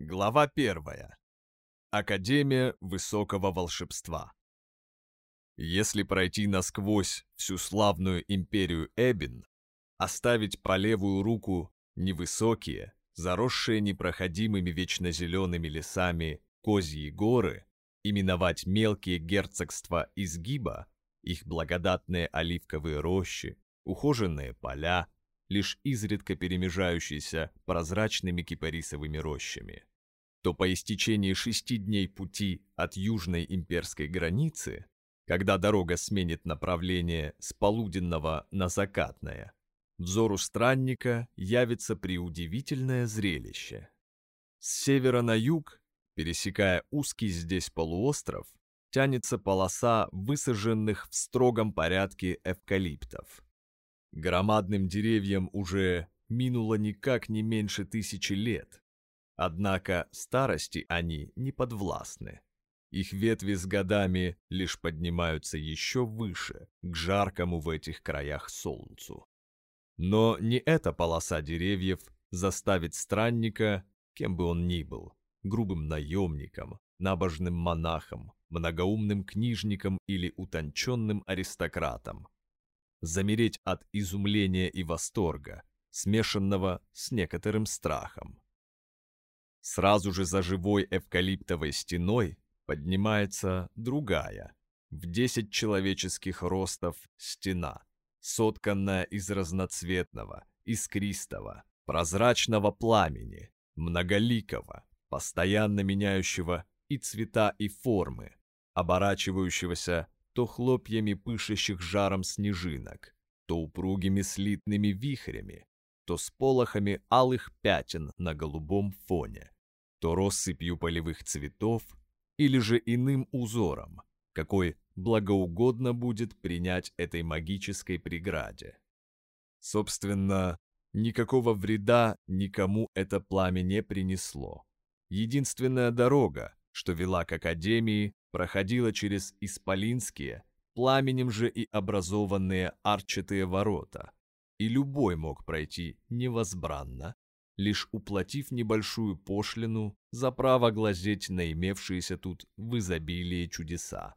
Глава первая. Академия высокого волшебства. Если пройти насквозь всю славную империю Эбин, оставить по левую руку невысокие, заросшие непроходимыми вечно зелеными лесами козьи горы, именовать мелкие герцогства изгиба, их благодатные оливковые рощи, ухоженные поля, лишь изредка перемежающиеся прозрачными кипарисовыми рощами, то по истечении шести дней пути от южной имперской границы, когда дорога сменит направление с полуденного на закатное, взору странника явится преудивительное зрелище. С севера на юг, пересекая узкий здесь полуостров, тянется полоса высаженных в строгом порядке эвкалиптов – Громадным деревьям уже минуло никак не меньше тысячи лет. Однако старости они не подвластны. Их ветви с годами лишь поднимаются еще выше, к жаркому в этих краях солнцу. Но не эта полоса деревьев заставит странника, кем бы он ни был, грубым наемником, набожным монахом, многоумным книжником или утонченным аристократом, замереть от изумления и восторга, смешанного с некоторым страхом. Сразу же за живой эвкалиптовой стеной поднимается другая, в десять человеческих ростов стена, сотканная из разноцветного, искристого, прозрачного пламени, многоликого, постоянно меняющего и цвета, и формы, оборачивающегося то хлопьями пышущих жаром снежинок, то упругими слитными вихрями, то с полохами алых пятен на голубом фоне, то россыпью полевых цветов или же иным узором, какой благоугодно будет принять этой магической преграде. Собственно, никакого вреда никому это пламя не принесло. Единственная дорога, что вела к Академии, проходила через исполинские, пламенем же и образованные арчатые ворота, и любой мог пройти невозбранно, лишь уплатив небольшую пошлину за право глазеть на имевшиеся тут в изобилии чудеса.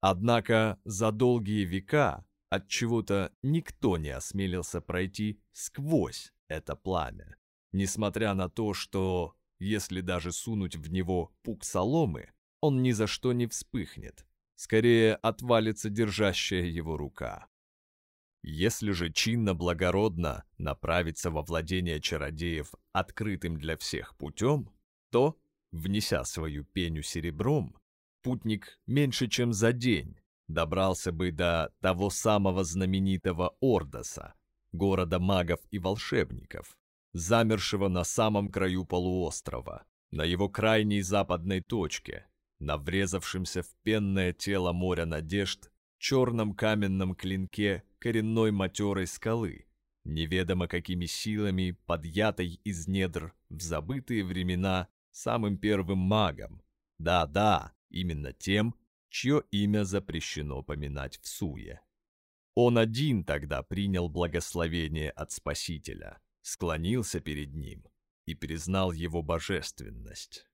Однако за долгие века от чего-то никто не осмелился пройти сквозь это пламя, несмотря на то, что, если даже сунуть в него пук соломы, он ни за что не вспыхнет. Скорее отвалится держащая его рука. Если же чинно-благородно направиться во владение чародеев открытым для всех путем, то, внеся свою пеню серебром, путник меньше чем за день добрался бы до того самого знаменитого Ордоса, города магов и волшебников, замершего на самом краю полуострова, на его крайней западной точке, на врезавшемся в пенное тело моря надежд черном каменном клинке коренной матерой скалы, неведомо какими силами, подъятой из недр в забытые времена самым первым магом. Да-да, именно тем, чье имя запрещено поминать в суе. Он один тогда принял благословение от Спасителя, склонился перед ним и признал его божественность.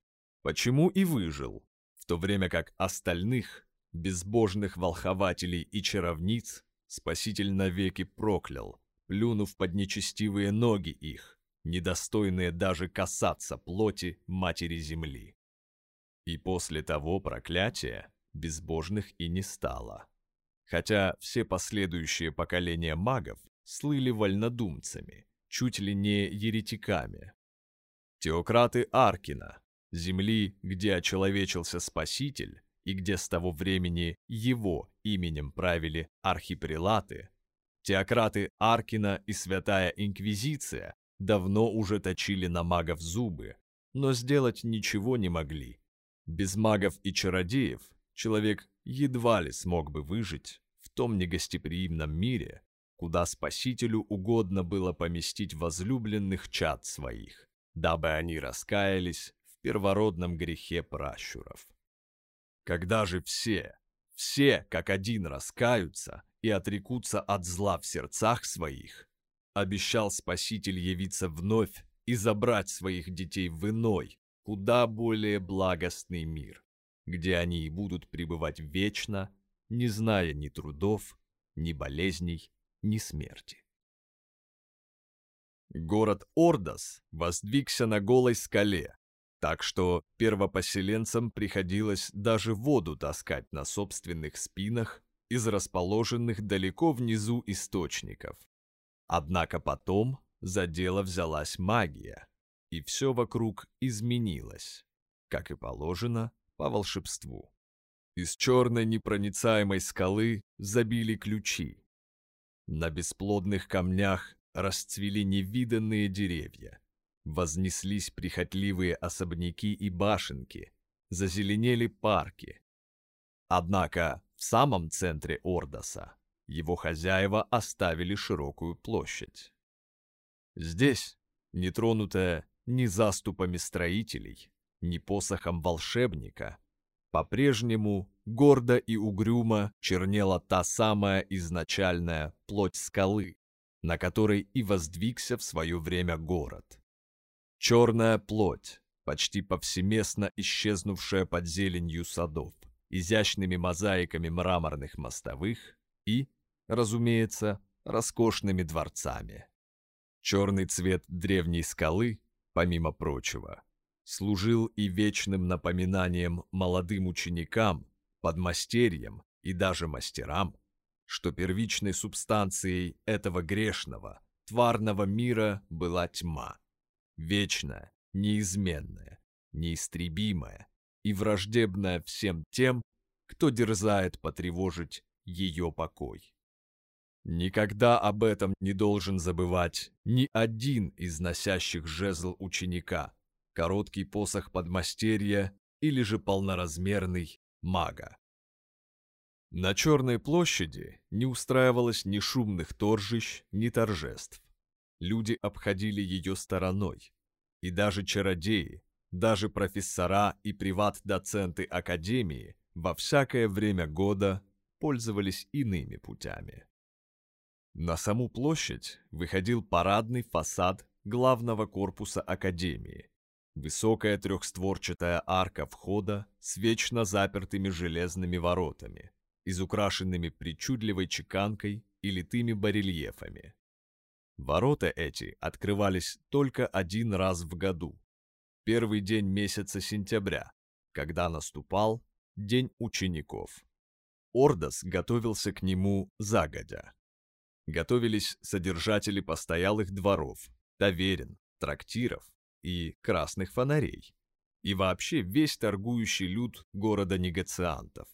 Почему и выжил, в то время как остальных, безбожных волхователей и чаровниц, Спаситель навеки проклял, плюнув под нечестивые ноги их, недостойные даже касаться плоти Матери Земли. И после того проклятия безбожных и не стало. Хотя все последующие поколения магов слыли вольнодумцами, чуть ли не еретиками. Теократы Аркина, земли, где очеловечился Спаситель, и где с того времени его именем правили архипрелаты, теократы Аркина и Святая Инквизиция давно уже точили на магов зубы, но сделать ничего не могли. Без магов и чародеев человек едва ли смог бы выжить в том негостеприимном мире, куда Спасителю угодно было поместить возлюбленных чад своих, дабы они раскаялись первородном грехе пращуров. Когда же все, все как один раскаются и отрекутся от зла в сердцах своих, обещал Спаситель явиться вновь и забрать своих детей в иной, куда более благостный мир, где они и будут пребывать вечно, не зная ни трудов, ни болезней, ни смерти. Город Ордос воздвигся на голой скале, так что первопоселенцам приходилось даже воду таскать на собственных спинах из расположенных далеко внизу источников. Однако потом за дело взялась магия, и все вокруг изменилось, как и положено по волшебству. Из черной непроницаемой скалы забили ключи. На бесплодных камнях расцвели невиданные деревья. Вознеслись прихотливые особняки и башенки, зазеленели парки. Однако в самом центре Ордоса его хозяева оставили широкую площадь. Здесь, нетронутая ни заступами строителей, ни посохом волшебника, по-прежнему гордо и угрюмо чернела та самая изначальная плоть скалы, на которой и воздвигся в свое время город. Черная плоть, почти повсеместно исчезнувшая под зеленью садов, изящными мозаиками мраморных мостовых и, разумеется, роскошными дворцами. Черный цвет древней скалы, помимо прочего, служил и вечным напоминанием молодым ученикам, подмастерьям и даже мастерам, что первичной субстанцией этого грешного, тварного мира была тьма. Вечная, неизменная, неистребимая и враждебная всем тем, кто дерзает потревожить ее покой. Никогда об этом не должен забывать ни один из носящих жезл ученика, короткий посох подмастерья или же полноразмерный мага. На Черной площади не устраивалось ни шумных торжищ, ни торжеств. Люди обходили ее стороной. И даже чародеи, даже профессора и приват-доценты Академии во всякое время года пользовались иными путями. На саму площадь выходил парадный фасад главного корпуса Академии. Высокая трехстворчатая арка входа с вечно запертыми железными воротами – изукрашенными причудливой чеканкой и литыми барельефами. Ворота эти открывались только один раз в году, первый день месяца сентября, когда наступал День учеников. Ордос готовился к нему загодя. Готовились содержатели постоялых дворов, таверен, трактиров и красных фонарей, и вообще весь торгующий люд города негациантов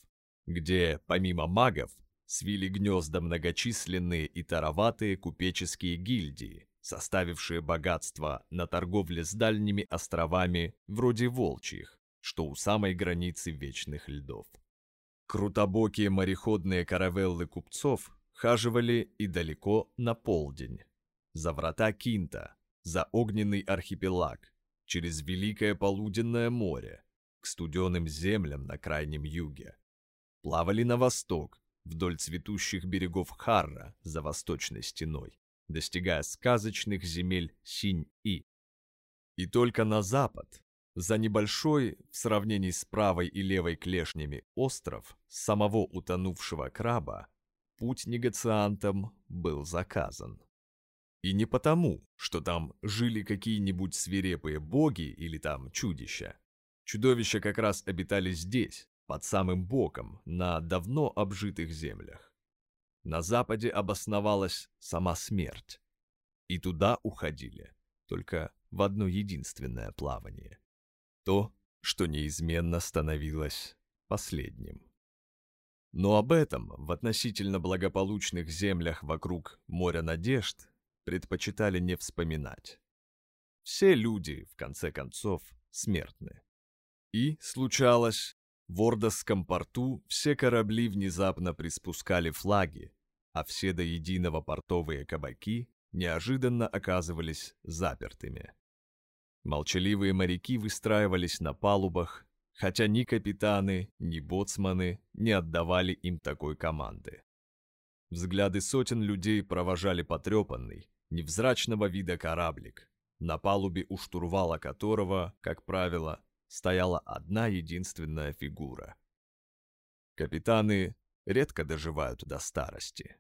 где, помимо магов, свили гнезда многочисленные и тароватые купеческие гильдии, составившие богатство на торговле с дальними островами вроде Волчьих, что у самой границы вечных льдов. Крутобокие мореходные каравеллы купцов хаживали и далеко на полдень, за врата Кинта, за огненный архипелаг, через Великое Полуденное море, к студеным землям на крайнем юге, плавали на восток, вдоль цветущих берегов Харра за восточной стеной, достигая сказочных земель Синь-И. И только на запад, за небольшой, в сравнении с правой и левой клешнями, остров самого утонувшего краба, путь негациантам был заказан. И не потому, что там жили какие-нибудь свирепые боги или там чудища. Чудовища как раз обитали здесь, под самым боком, на давно обжитых землях. На западе обосновалась сама смерть, и туда уходили только в одно единственное плавание. То, что неизменно становилось последним. Но об этом в относительно благополучных землях вокруг моря надежд предпочитали не вспоминать. Все люди, в конце концов, смертны. И, случалось, в Ордосском порту все корабли внезапно приспускали флаги, а все до единого портовые кабаки неожиданно оказывались запертыми. Молчаливые моряки выстраивались на палубах, хотя ни капитаны, ни боцманы не отдавали им такой команды. Взгляды сотен людей провожали потрепанный, невзрачного вида кораблик, на палубе у штурвала которого, как правило, стояла одна единственная фигура. Капитаны редко доживают до старости.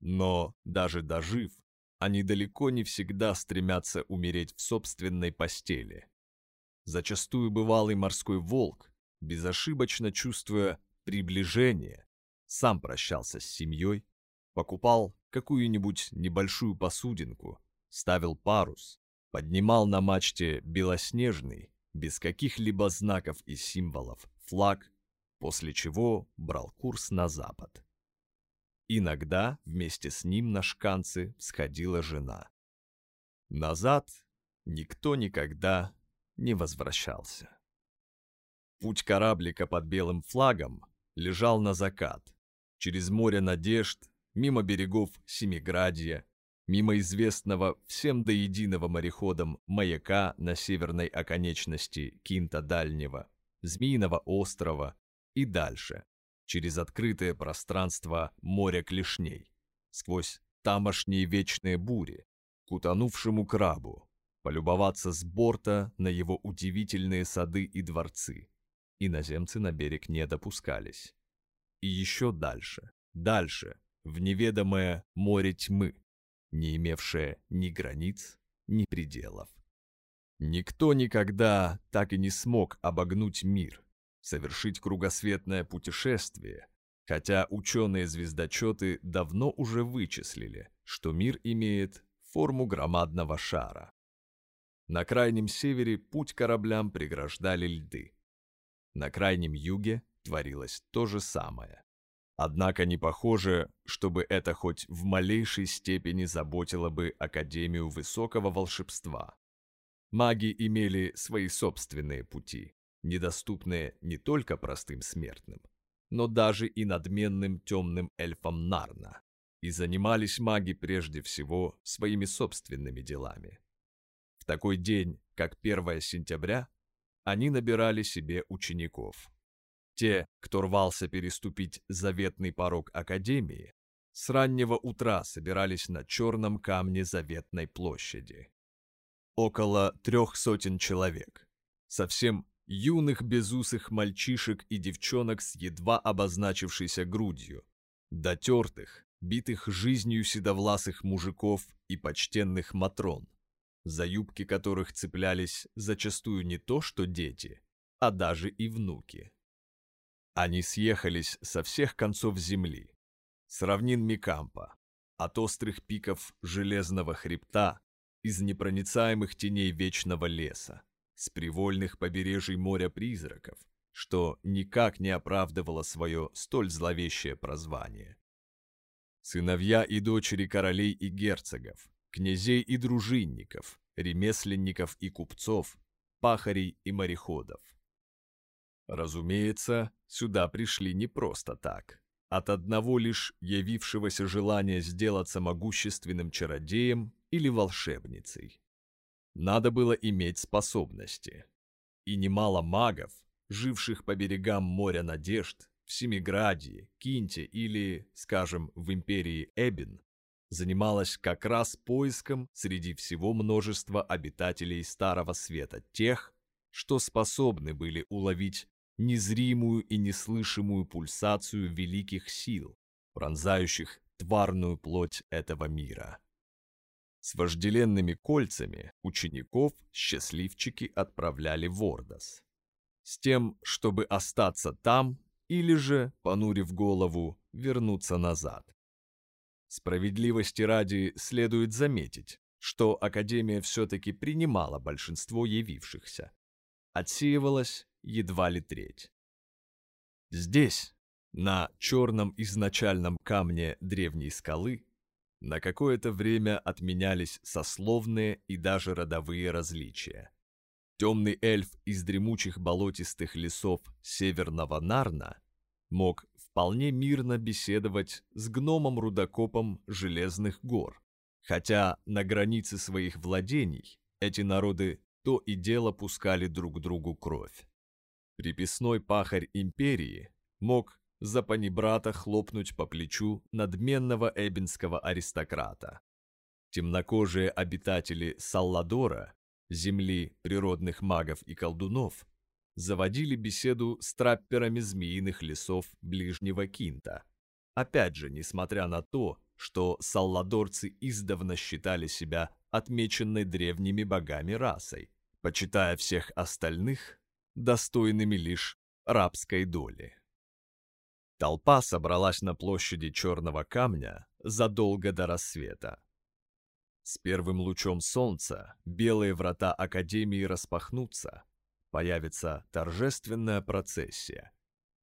Но, даже дожив, они далеко не всегда стремятся умереть в собственной постели. Зачастую бывалый морской волк, безошибочно чувствуя приближение, сам прощался с семьей, покупал какую-нибудь небольшую посудинку, ставил парус, поднимал на мачте белоснежный, без каких-либо знаков и символов, флаг, после чего брал курс на запад. Иногда вместе с ним на шканцы сходила жена. Назад никто никогда не возвращался. Путь кораблика под белым флагом лежал на закат, через море надежд, мимо берегов Семиградья, мимо известного всем до единого мореходом маяка на северной оконечности Кинта Дальнего, Змеиного острова и дальше, через открытое пространство моря клешней, сквозь тамошние вечные бури, к утонувшему крабу, полюбоваться с борта на его удивительные сады и дворцы. Иноземцы на берег не допускались. И еще дальше, дальше, в неведомое море тьмы, не имевшее ни границ, ни пределов. Никто никогда так и не смог обогнуть мир, совершить кругосветное путешествие, хотя ученые-звездочеты давно уже вычислили, что мир имеет форму громадного шара. На крайнем севере путь кораблям преграждали льды. На крайнем юге творилось то же самое. Однако не похоже, чтобы это хоть в малейшей степени заботило бы Академию Высокого Волшебства. Маги имели свои собственные пути, недоступные не только простым смертным, но даже и надменным темным эльфам Нарна, и занимались маги прежде всего своими собственными делами. В такой день, как 1 сентября, они набирали себе учеников. Те, кто рвался переступить заветный порог Академии, с раннего утра собирались на черном камне Заветной площади. Около трех сотен человек, совсем юных безусых мальчишек и девчонок с едва обозначившейся грудью, дотертых, битых жизнью седовласых мужиков и почтенных матрон, за юбки которых цеплялись зачастую не то что дети, а даже и внуки. Они съехались со всех концов земли, с равнин Микампа, от острых пиков железного хребта, из непроницаемых теней вечного леса, с привольных побережий моря призраков, что никак не оправдывало свое столь зловещее прозвание. Сыновья и дочери королей и герцогов, князей и дружинников, ремесленников и купцов, пахарей и мореходов. Разумеется, сюда пришли не просто так. От одного лишь явившегося желания сделаться могущественным чародеем или волшебницей. Надо было иметь способности. И немало магов, живших по берегам моря надежд, в Семиградии, Кинте или, скажем, в империи Эбин, занималась как раз поиском среди всего множества обитателей Старого Света тех, что способны были уловить незримую и неслышимую пульсацию великих сил, пронзающих тварную плоть этого мира. С вожделенными кольцами учеников счастливчики отправляли в Ордос. С тем, чтобы остаться там или же, понурив голову, вернуться назад. Справедливости ради следует заметить, что Академия все-таки принимала большинство явившихся. Отсеивалась едва ли треть. Здесь, на черном изначальном камне древней скалы, на какое-то время отменялись сословные и даже родовые различия. Темный эльф из дремучих болотистых лесов Северного Нарна мог вполне мирно беседовать с гномом-рудокопом Железных гор, хотя на границе своих владений эти народы то и дело пускали друг другу кровь. Приписной пахарь империи мог за панибрата хлопнуть по плечу надменного эбинского аристократа. Темнокожие обитатели Салладора, земли природных магов и колдунов, заводили беседу с трапперами змеиных лесов ближнего Кинта. Опять же, несмотря на то, что салладорцы издавна считали себя отмеченной древними богами расой, почитая всех остальных достойными лишь рабской доли. Толпа собралась на площади Черного Камня задолго до рассвета. С первым лучом солнца белые врата Академии распахнутся, появится торжественная процессия.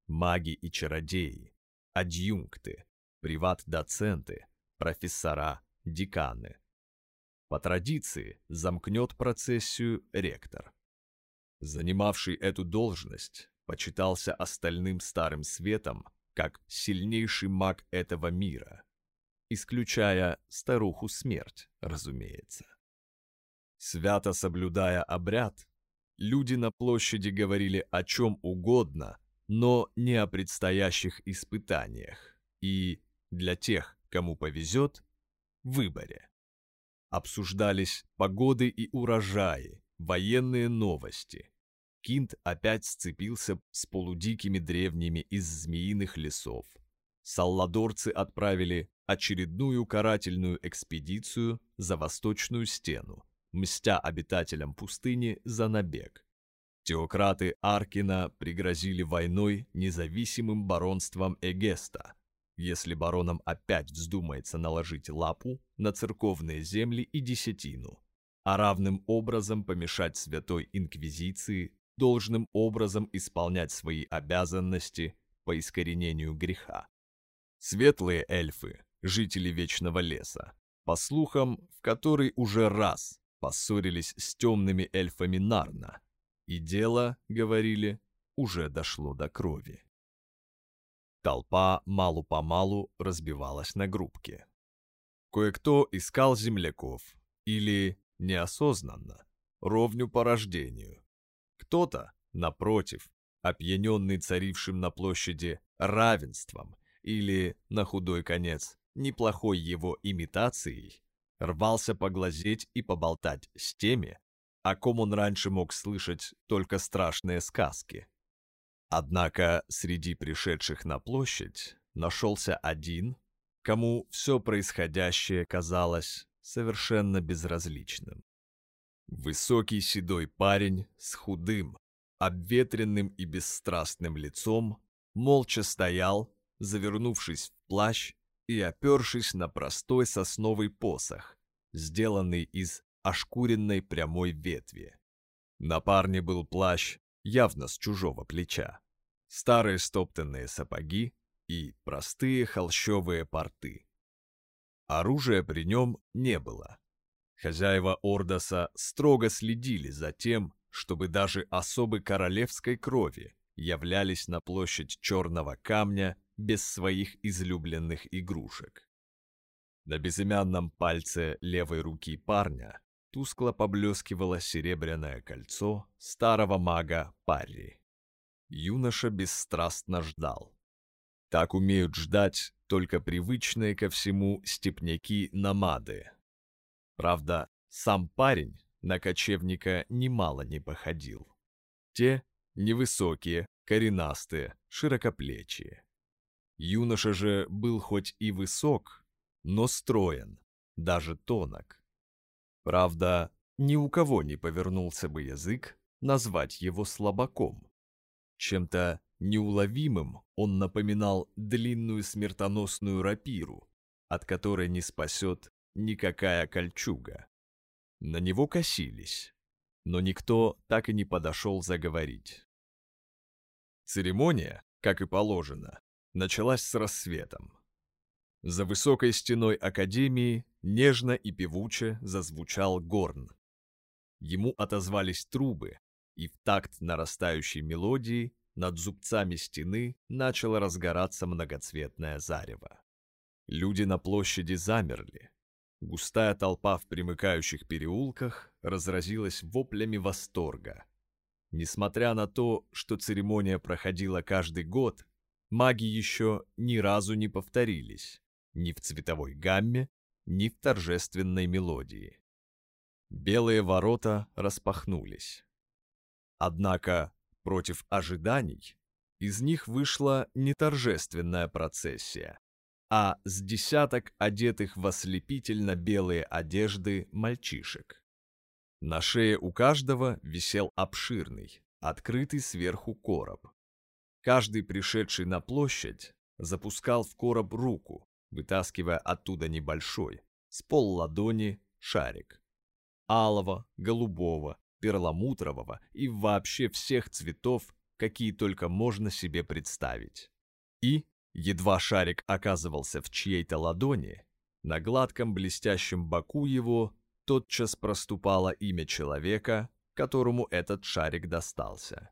Маги и чародеи, адъюнкты, приват-доценты, профессора, деканы. По традиции замкнет процессию ректор. Занимавший эту должность почитался остальным старым светом как сильнейший маг этого мира, исключая старуху смерть, разумеется. Свято соблюдая обряд, люди на площади говорили о чем угодно, но не о предстоящих испытаниях и, для тех, кому повезет, выборе. Обсуждались погоды и урожаи, военные новости. Кинт опять сцепился с полудикими древними из змеиных лесов. Салладорцы отправили очередную карательную экспедицию за восточную стену, мстя обитателям пустыни за набег. Теократы Аркина пригрозили войной независимым баронством Эгеста, если баронам опять вздумается наложить лапу на церковные земли и десятину, а равным образом помешать Святой Инквизиции должным образом исполнять свои обязанности по искоренению греха. Светлые эльфы, жители Вечного Леса, по слухам, в который уже раз поссорились с темными эльфами Нарна, и дело, говорили, уже дошло до крови. Толпа малу-помалу разбивалась на группки. Кое-кто искал земляков или, неосознанно, ровню по рождению. Кто-то, напротив, опьяненный царившим на площади равенством или, на худой конец, неплохой его имитацией, рвался поглазеть и поболтать с теми, о ком он раньше мог слышать только страшные сказки. Однако среди пришедших на площадь нашелся один, кому все происходящее казалось совершенно безразличным. Высокий седой парень с худым, обветренным и бесстрастным лицом молча стоял, завернувшись в плащ и опершись на простой сосновый посох, сделанный из ошкуренной прямой ветви. На парне был плащ явно с чужого плеча, старые стоптанные сапоги и простые холщовые порты. Оружия при нем не было. Хозяева Ордоса строго следили за тем, чтобы даже особы королевской крови являлись на площадь Черного Камня без своих излюбленных игрушек. На безымянном пальце левой руки парня тускло поблескивало серебряное кольцо старого мага Парри. Юноша бесстрастно ждал. Так умеют ждать только привычные ко всему степняки-намады. Правда, сам парень на кочевника немало не походил. Те невысокие, коренастые, широкоплечие. Юноша же был хоть и высок, но строен, даже тонок. Правда, ни у кого не повернулся бы язык назвать его слабаком. Чем-то неуловимым он напоминал длинную смертоносную рапиру, от которой не спасет никакая кольчуга. На него косились, но никто так и не подошел заговорить. Церемония, как и положено, началась с рассветом. За высокой стеной Академии нежно и певуче зазвучал горн. Ему отозвались трубы, и в такт нарастающей мелодии над зубцами стены начало разгораться многоцветное зарево. Люди на площади замерли. Густая толпа в примыкающих переулках разразилась воплями восторга. Несмотря на то, что церемония проходила каждый год, маги еще ни разу не повторились ни в цветовой гамме, ни в торжественной мелодии. Белые ворота распахнулись. Однако, против ожиданий, из них вышла не торжественная процессия, а с десяток одетых в ослепительно белые одежды мальчишек. На шее у каждого висел обширный, открытый сверху короб. Каждый пришедший на площадь запускал в короб руку, вытаскивая оттуда небольшой, с пол ладони, шарик. Алого, голубого, перламутрового и вообще всех цветов, какие только можно себе представить. И, едва шарик оказывался в чьей-то ладони, на гладком блестящем боку его тотчас проступало имя человека, которому этот шарик достался.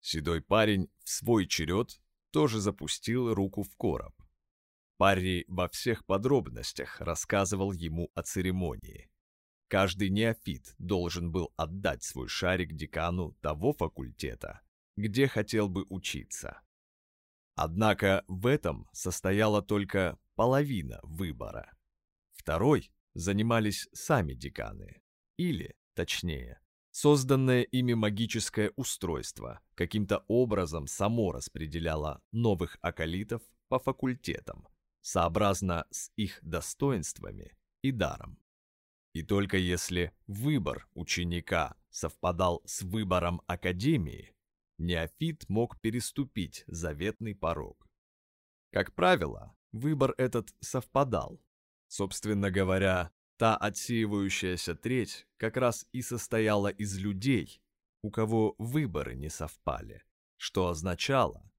Седой парень в свой черед тоже запустил руку в короб. Парри во всех подробностях рассказывал ему о церемонии. Каждый неофит должен был отдать свой шарик декану того факультета, где хотел бы учиться. Однако в этом состояла только половина выбора. Второй занимались сами деканы, или, точнее, созданное ими магическое устройство каким-то образом само распределяло новых акалитов по факультетам, сообразно с их достоинствами и даром. И только если выбор ученика совпадал с выбором академии, неофит мог переступить заветный порог. Как правило, выбор этот совпадал. Собственно говоря, та отсеивающаяся треть как раз и состояла из людей, у кого выборы не совпали, что означало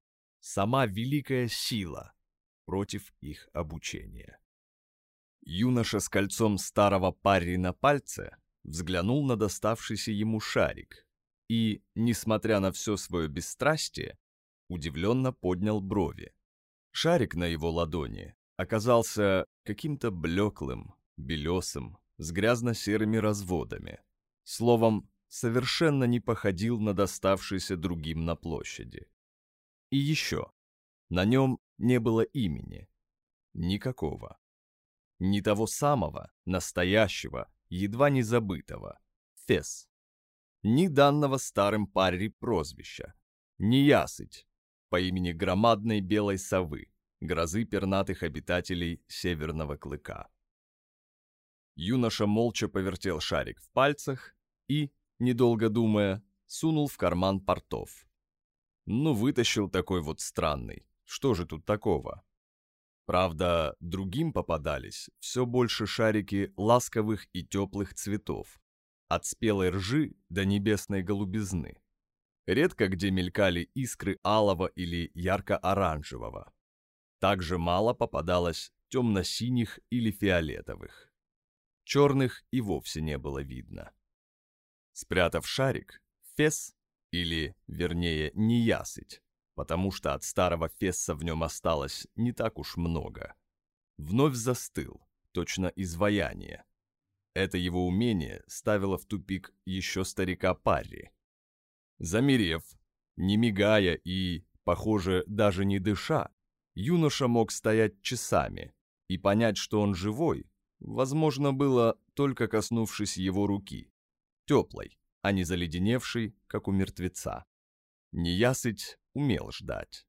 сама великая сила против их обучения. Юноша с кольцом старого парри на пальце взглянул на доставшийся ему шарик и, несмотря на все свое бесстрастие, удивленно поднял брови. Шарик на его ладони оказался каким-то блеклым, белесым, с грязно-серыми разводами. Словом, совершенно не походил на доставшийся другим на площади. И еще, на нем не было имени. Никакого не того самого, настоящего, едва не забытого, Фес. Ни данного старым парри прозвища, ни Ясыть по имени громадной белой совы, грозы пернатых обитателей Северного Клыка. Юноша молча повертел шарик в пальцах и, недолго думая, сунул в карман портов. Ну, вытащил такой вот странный. Что же тут такого? Правда, другим попадались все больше шарики ласковых и теплых цветов, от спелой ржи до небесной голубизны. Редко где мелькали искры алого или ярко-оранжевого. Также мало попадалось темно-синих или фиолетовых. Черных и вовсе не было видно. Спрятав шарик, фес, или, вернее, неясыть, потому что от старого фесса в нем осталось не так уж много. Вновь застыл, точно изваяние. Это его умение ставило в тупик еще старика Парри. Замерев, не мигая и, похоже, даже не дыша, юноша мог стоять часами, и понять, что он живой, возможно было, только коснувшись его руки, теплой, а не заледеневшей, как у мертвеца. Неясыть умел ждать.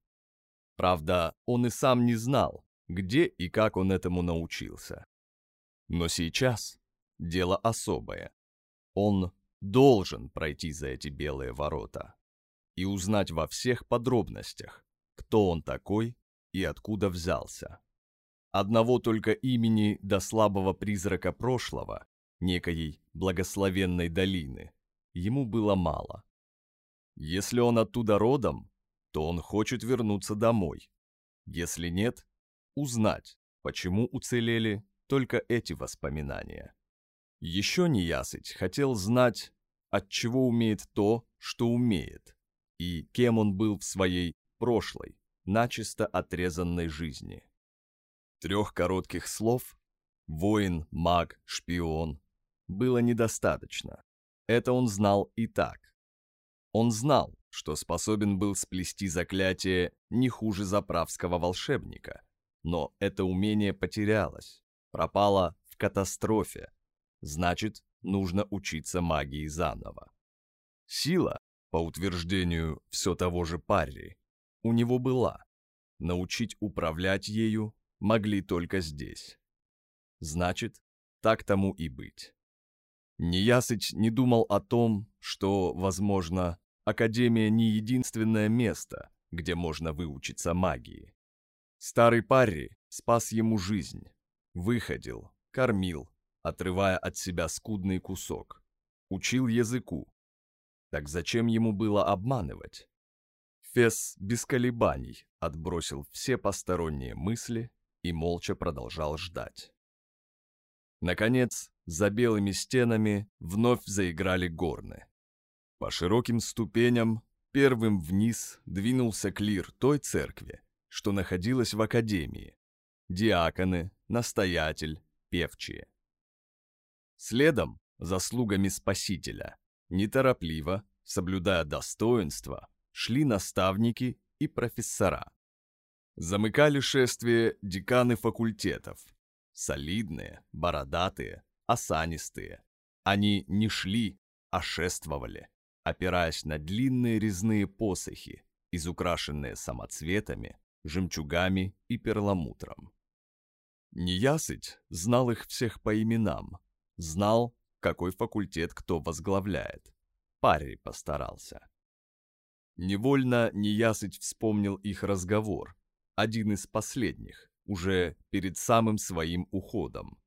Правда, он и сам не знал, где и как он этому научился. Но сейчас дело особое. Он должен пройти за эти белые ворота и узнать во всех подробностях, кто он такой и откуда взялся. Одного только имени до слабого призрака прошлого, некоей благословенной долины, ему было мало. Если он оттуда родом, то он хочет вернуться домой. Если нет, узнать, почему уцелели только эти воспоминания. Еще неясыть хотел знать, от чего умеет то, что умеет, и кем он был в своей прошлой, начисто отрезанной жизни. Трех коротких слов «воин», «маг», «шпион» было недостаточно. Это он знал и так. Он знал, что способен был сплести заклятие не хуже заправского волшебника. Но это умение потерялось, пропало в катастрофе. Значит, нужно учиться магии заново. Сила, по утверждению все того же Парри, у него была. Научить управлять ею могли только здесь. Значит, так тому и быть. Неясыть не думал о том, что, возможно, Академия не единственное место, где можно выучиться магии. Старый Парри спас ему жизнь, выходил, кормил, отрывая от себя скудный кусок, учил языку. Так зачем ему было обманывать? Фес без колебаний отбросил все посторонние мысли и молча продолжал ждать. Наконец, за белыми стенами вновь заиграли горны. По широким ступеням первым вниз двинулся клир той церкви, что находилась в академии. Диаконы, настоятель, певчие. Следом, заслугами Спасителя, неторопливо, соблюдая достоинство, шли наставники и профессора. Замыкали шествие деканы факультетов. Солидные, бородатые, осанистые. Они не шли, а шествовали, опираясь на длинные резные посохи, изукрашенные самоцветами, жемчугами и перламутром. Неясыть знал их всех по именам, знал, какой факультет кто возглавляет. Парри постарался. Невольно Неясыть вспомнил их разговор, один из последних, уже перед самым своим уходом.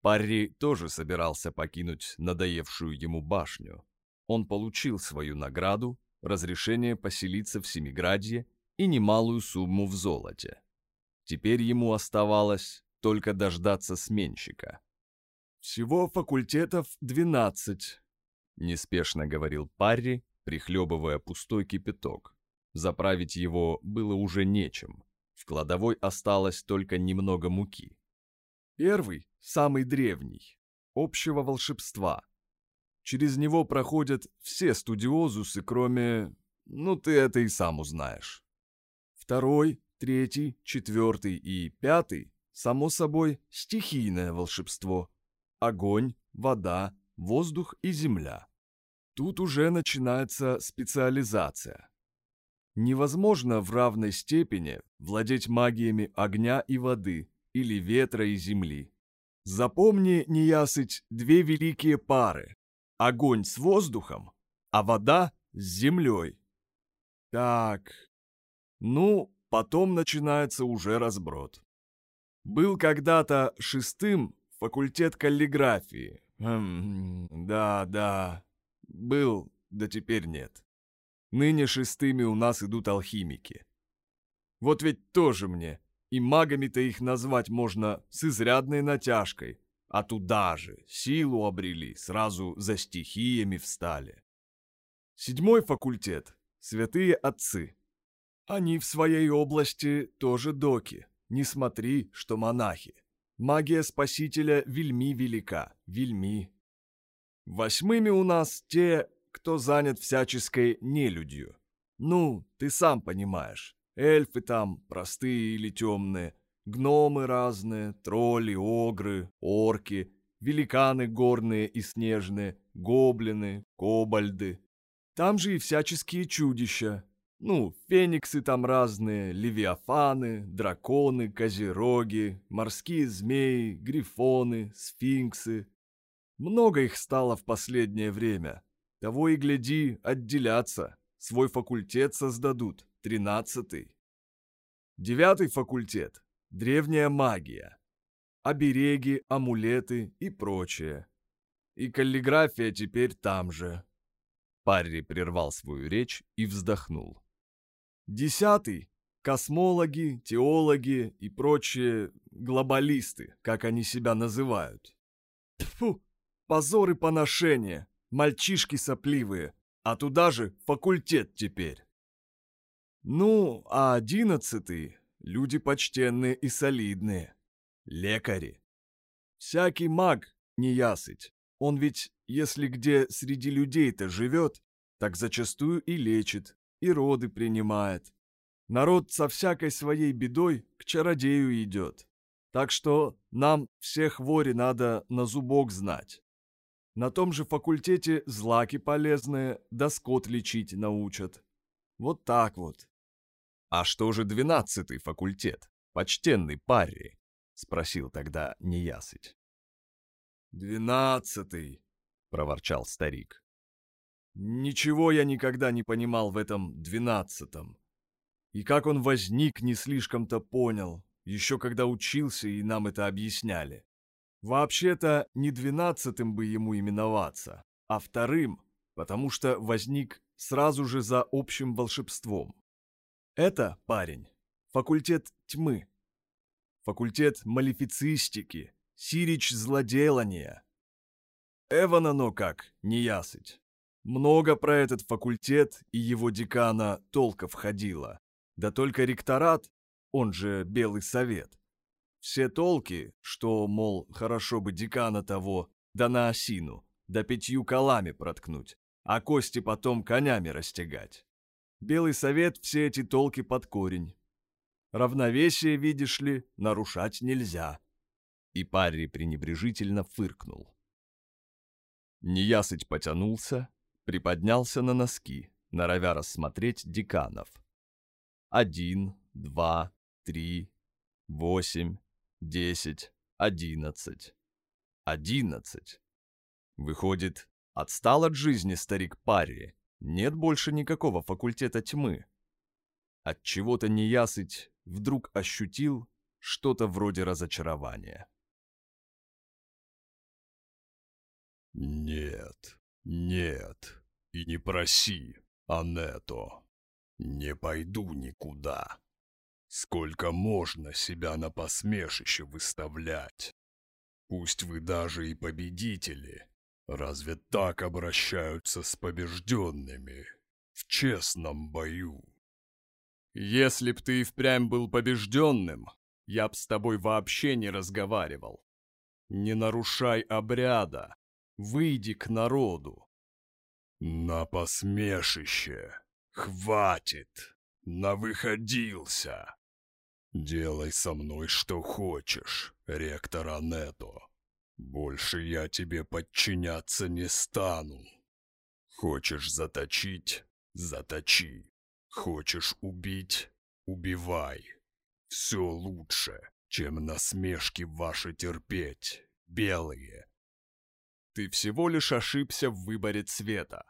Парри тоже собирался покинуть надоевшую ему башню. Он получил свою награду, разрешение поселиться в Семиградье и немалую сумму в золоте. Теперь ему оставалось только дождаться сменщика. «Всего факультетов двенадцать», — неспешно говорил Парри, прихлебывая пустой кипяток. Заправить его было уже нечем. В кладовой осталось только немного муки. Первый, самый древний, общего волшебства. Через него проходят все студиозусы, кроме... Ну, ты это и сам узнаешь. Второй, третий, четвертый и пятый, само собой, стихийное волшебство. Огонь, вода, воздух и земля. Тут уже начинается специализация. Невозможно в равной степени владеть магиями огня и воды или ветра и земли. Запомни, неясыть, две великие пары. Огонь с воздухом, а вода с землей. Так, ну, потом начинается уже разброд. Был когда-то шестым факультет каллиграфии. Хм, да, да, был, да теперь нет. Ныне шестыми у нас идут алхимики. Вот ведь тоже мне, и магами-то их назвать можно с изрядной натяжкой, а туда же силу обрели, сразу за стихиями встали. Седьмой факультет — святые отцы. Они в своей области тоже доки, не смотри, что монахи. Магия Спасителя вельми велика, вельми. Восьмыми у нас те, кто занят всяческой нелюдью. Ну, ты сам понимаешь, эльфы там, простые или темные, гномы разные, тролли, огры, орки, великаны горные и снежные, гоблины, кобальды. Там же и всяческие чудища. Ну, фениксы там разные, левиафаны, драконы, козероги, морские змеи, грифоны, сфинксы, много их стало в последнее время. Того и гляди, отделятся. Свой факультет создадут, тринадцатый. Девятый факультет – древняя магия. Обереги, амулеты и прочее. И каллиграфия теперь там же. Парри прервал свою речь и вздохнул. Десятый – космологи, теологи и прочие глобалисты, как они себя называют. Тьфу, Позор и поношение, мальчишки сопливые, а туда же факультет теперь. Ну, а одиннадцатый — люди почтенные и солидные, лекари. Всякий маг не ясыть, он ведь, если где среди людей-то живет, так зачастую и лечит, и роды принимает. Народ со всякой своей бедой к чародею идет. Так что нам все хвори надо на зубок знать. На том же факультете злаки полезные, да скот лечить научат. Вот так вот. «А что же двенадцатый факультет, почтенный парри?» — спросил тогда неясыть. «Двенадцатый», — проворчал старик. «Ничего я никогда не понимал в этом двенадцатом. И как он возник, не слишком-то понял, еще когда учился и нам это объясняли. Вообще-то не двенадцатым бы ему именоваться, а вторым, потому что возник сразу же за общим волшебством. Это, парень, факультет тьмы, факультет малефицистики, сирич злоделания. Эван оно как, не ясыть. Много про этот факультет и его декана толков ходило. Да только ректорат, он же Белый Совет, все толки, что, мол, хорошо бы декана того, да на осину, да пятью колами проткнуть, а кости потом конями растягать. Белый совет все эти толки под корень. Равновесие, видишь ли, нарушать нельзя. И Парри пренебрежительно фыркнул. Неясыть потянулся, приподнялся на носки, норовя рассмотреть деканов. Один, два, три, восемь, десять, одиннадцать. Одиннадцать. Выходит, отстал от жизни старик Парри. Нет больше никакого факультета тьмы. От чего-то неясыть вдруг ощутил что-то вроде разочарования. «Нет, нет, и не проси, Анетто. Не пойду никуда. Сколько можно себя на посмешище выставлять? Пусть вы даже и победители. Разве так обращаются с побежденными в честном бою? Если б ты и впрямь был побежденным, я б с тобой вообще не разговаривал. Не нарушай обряда, выйди к народу. На посмешище. Хватит навыходился. Делай со мной что хочешь, ректор Анетто. Больше я тебе подчиняться не стану. Хочешь заточить — заточи. Хочешь убить — убивай. Все лучше, чем насмешки ваши терпеть, белые. Ты всего лишь ошибся в выборе цвета.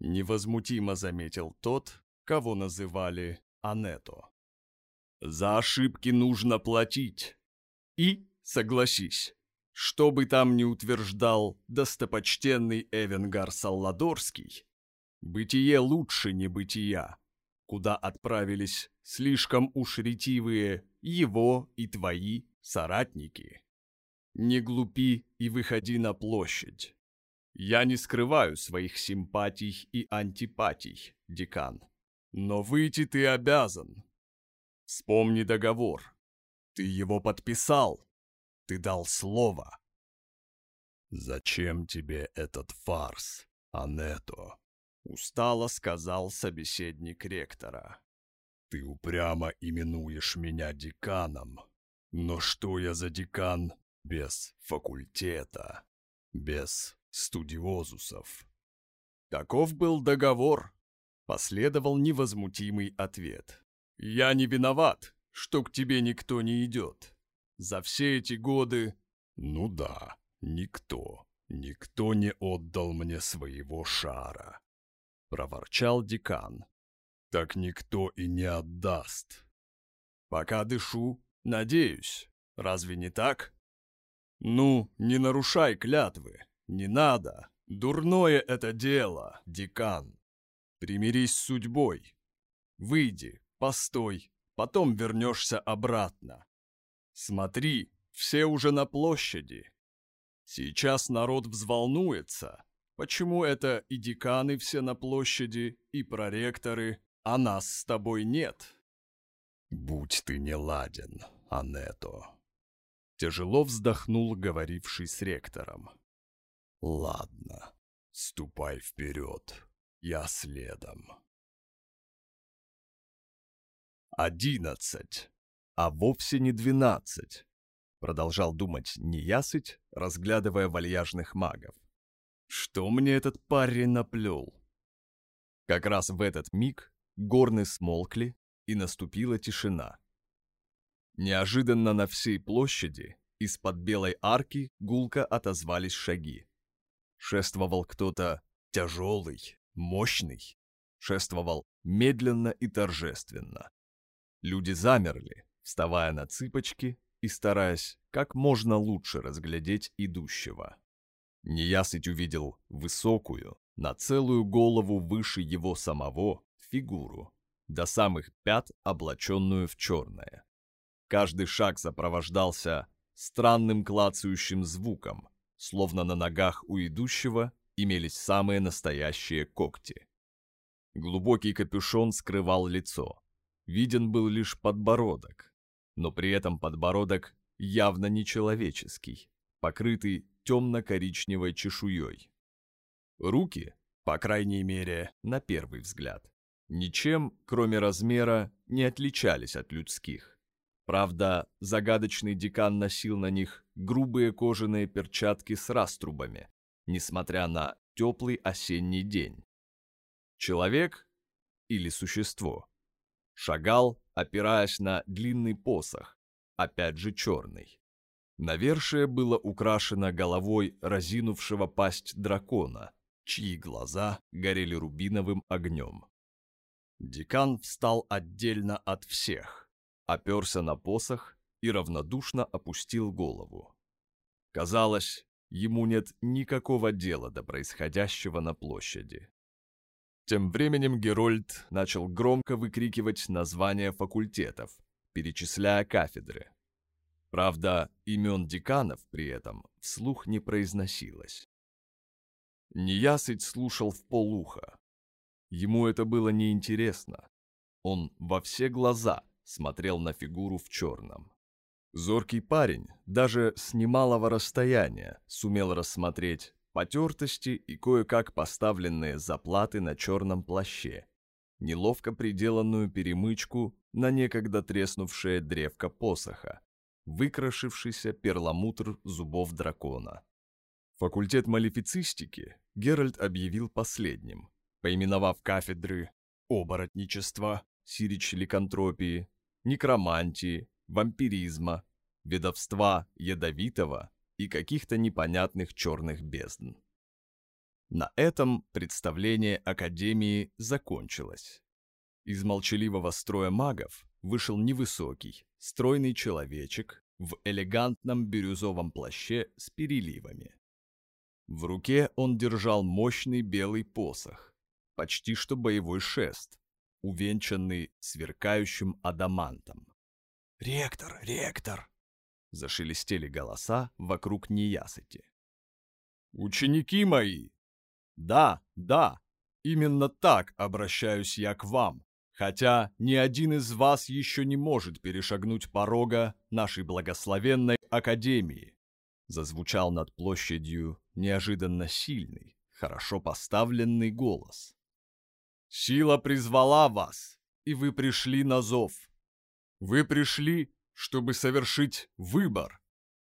Невозмутимо заметил тот, кого называли Ането. За ошибки нужно платить. И, согласись, что бы там ни утверждал достопочтенный Эвенгар Салладорский, бытие лучше небытия, куда отправились слишком уж ретивые его и твои соратники. Не глупи и выходи на площадь. Я не скрываю своих симпатий и антипатий, декан. Но выйти ты обязан. Вспомни договор. Ты его подписал. Ты дал слово. «Зачем тебе этот фарс, Анетто?» Устало сказал собеседник ректора. «Ты упрямо именуешь меня деканом. Но что я за декан без факультета, без студиозусов?» Таков был договор, Последовал невозмутимый ответ. «Я не виноват, что к тебе никто не идет. За все эти годы...» «Ну да, никто, никто не отдал мне своего шара», — проворчал декан. «Так никто и не отдаст». «Пока дышу, надеюсь. Разве не так?» «Ну, не нарушай клятвы. Не надо. Дурное это дело, декан». Примирись с судьбой. Выйди, постой, потом вернешься обратно. Смотри, все уже на площади. Сейчас народ взволнуется. Почему это и деканы все на площади, и проректоры, а нас с тобой нет? Будь ты не ладен, Анетто. Тяжело вздохнул говоривший с ректором. Ладно, ступай вперед. Я следом. Одиннадцать, а вовсе не двенадцать. продолжал думать неясыть, разглядывая вальяжных магов. Что мне этот парень наплел? Как раз в этот миг горны смолкли, и наступила тишина. Неожиданно на всей площади из-под белой арки гулко отозвались шаги. Шествовал кто-то тяжелый, мощный, шествовал медленно и торжественно. Люди замерли, вставая на цыпочки и стараясь как можно лучше разглядеть идущего. Неясыть увидел высокую, на целую голову выше его самого, фигуру, до самых пят облаченную в черное. Каждый шаг сопровождался странным клацающим звуком, словно на ногах у идущего имелись самые настоящие когти. Глубокий капюшон скрывал лицо. Виден был лишь подбородок, но при этом подбородок явно нечеловеческий, покрытый темно-коричневой чешуей. Руки, по крайней мере, на первый взгляд, ничем, кроме размера, не отличались от людских. Правда, загадочный декан носил на них грубые кожаные перчатки с раструбами, несмотря на теплый осенний день. Человек или существо шагал, опираясь на длинный посох, опять же черный. Навершие было украшено головой разинувшего пасть дракона, чьи глаза горели рубиновым огнем. Декан встал отдельно от всех, оперся на посох и равнодушно опустил голову. Казалось, ему нет никакого дела до происходящего на площади. Тем временем Герольд начал громко выкрикивать названия факультетов, перечисляя кафедры. Правда, имен деканов при этом вслух не произносилось. Неясыть слушал в полуха. Ему это было неинтересно. Он во все глаза смотрел на фигуру в черном. Зоркий парень даже с немалого расстояния сумел рассмотреть потертости и кое-как поставленные заплаты на черном плаще, неловко приделанную перемычку на некогда треснувшее древко посоха, выкрашившийся перламутр зубов дракона. Факультет малифицистики Геральт объявил последним, поименовав кафедры оборотничества, сирич ликантропии, некромантии, вампиризма, ведовства ядовитого и каких-то непонятных черных бездн. На этом представление Академии закончилось. Из молчаливого строя магов вышел невысокий, стройный человечек в элегантном бирюзовом плаще с переливами. В руке он держал мощный белый посох, почти что боевой шест, увенчанный сверкающим адамантом. «Ректор, ректор!» Зашелестели голоса вокруг неясыти. «Ученики мои! Да, да, именно так обращаюсь я к вам, хотя ни один из вас еще не может перешагнуть порога нашей благословенной академии», зазвучал над площадью неожиданно сильный, хорошо поставленный голос. «Сила призвала вас, и вы пришли на зов. Вы пришли чтобы совершить выбор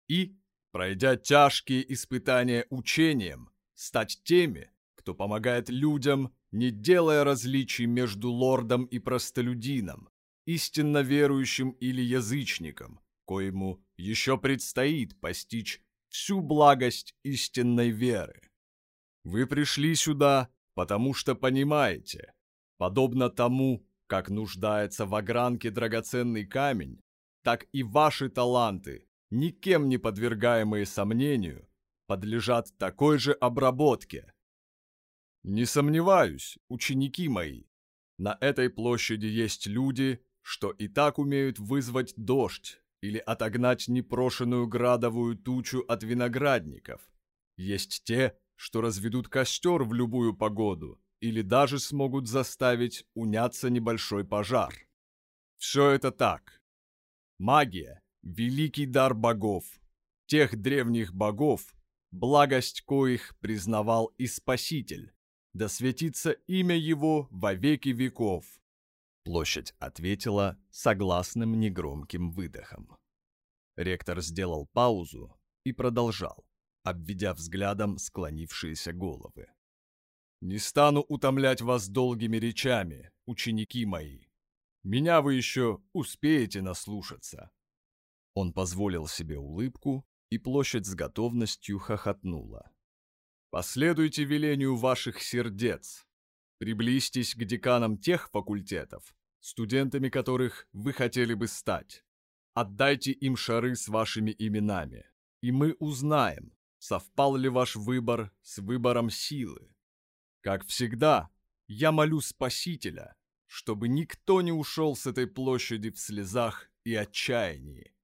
и, пройдя тяжкие испытания учением, стать теми, кто помогает людям, не делая различий между лордом и простолюдином, истинно верующим или язычником, коему еще предстоит постичь всю благость истинной веры. Вы пришли сюда, потому что понимаете, подобно тому, как нуждается в огранке драгоценный камень, так и ваши таланты, никем не подвергаемые сомнению, подлежат такой же обработке. Не сомневаюсь, ученики мои, на этой площади есть люди, что и так умеют вызвать дождь или отогнать непрошенную градовую тучу от виноградников. Есть те, что разведут костер в любую погоду или даже смогут заставить уняться небольшой пожар. Все это так, Магия — великий дар богов, тех древних богов, благость коих признавал и Спаситель, да светится имя его во веки веков. Площадь ответила согласным негромким выдохом. Ректор сделал паузу и продолжал, обведя взглядом склонившиеся головы. «Не стану утомлять вас долгими речами, ученики мои. Меня вы еще успеете наслушаться». Он позволил себе улыбку, и площадь с готовностью хохотнула. «Последуйте велению ваших сердец. Приблизьтесь к деканам тех факультетов, студентами которых вы хотели бы стать. Отдайте им шары с вашими именами, и мы узнаем, совпал ли ваш выбор с выбором силы. Как всегда, я молю Спасителя, чтобы никто не ушел с этой площади в слезах и отчаянии.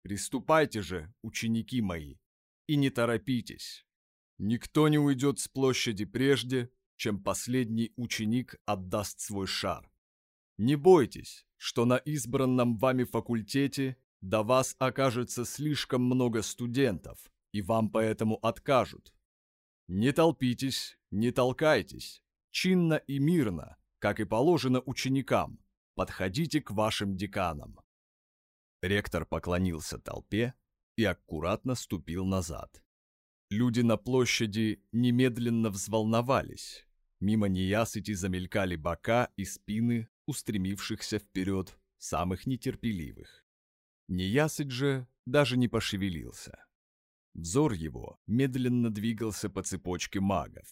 Приступайте же, ученики мои, и не торопитесь. Никто не уйдет с площади прежде, чем последний ученик отдаст свой шар. Не бойтесь, что на избранном вами факультете до вас окажется слишком много студентов, и вам поэтому откажут. Не толпитесь, не толкайтесь, чинно и мирно, как и положено ученикам, подходите к вашим деканам. Ректор поклонился толпе и аккуратно ступил назад. Люди на площади немедленно взволновались. Мимо неясыти замелькали бока и спины устремившихся вперед самых нетерпеливых. Неясыть же даже не пошевелился. Взор его медленно двигался по цепочке магов.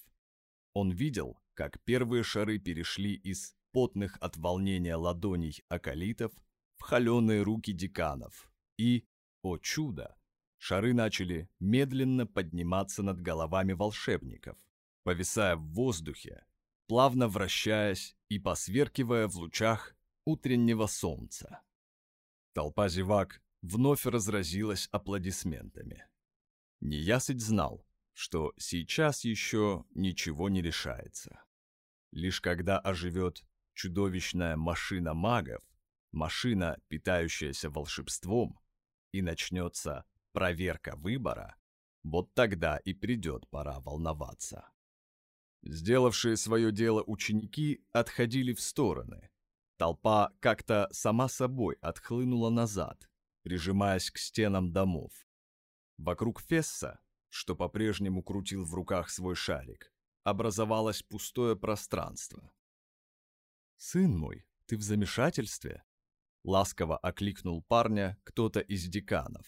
Он видел, как первые шары перешли из потных от волнения ладоней акалитов в холеные руки деканов, и, о чудо, шары начали медленно подниматься над головами волшебников, повисая в воздухе, плавно вращаясь и посверкивая в лучах утреннего солнца. Толпа зевак вновь разразилась аплодисментами. Неясыть знал, что сейчас еще ничего не решается. Лишь когда оживет чудовищная машина магов, машина, питающаяся волшебством, и начнется проверка выбора, вот тогда и придет пора волноваться. Сделавшие свое дело ученики отходили в стороны. Толпа как-то сама собой отхлынула назад, прижимаясь к стенам домов. Вокруг Фесса, что по-прежнему крутил в руках свой шарик, образовалось пустое пространство. «Сын мой, ты в замешательстве?» Ласково окликнул парня кто-то из деканов.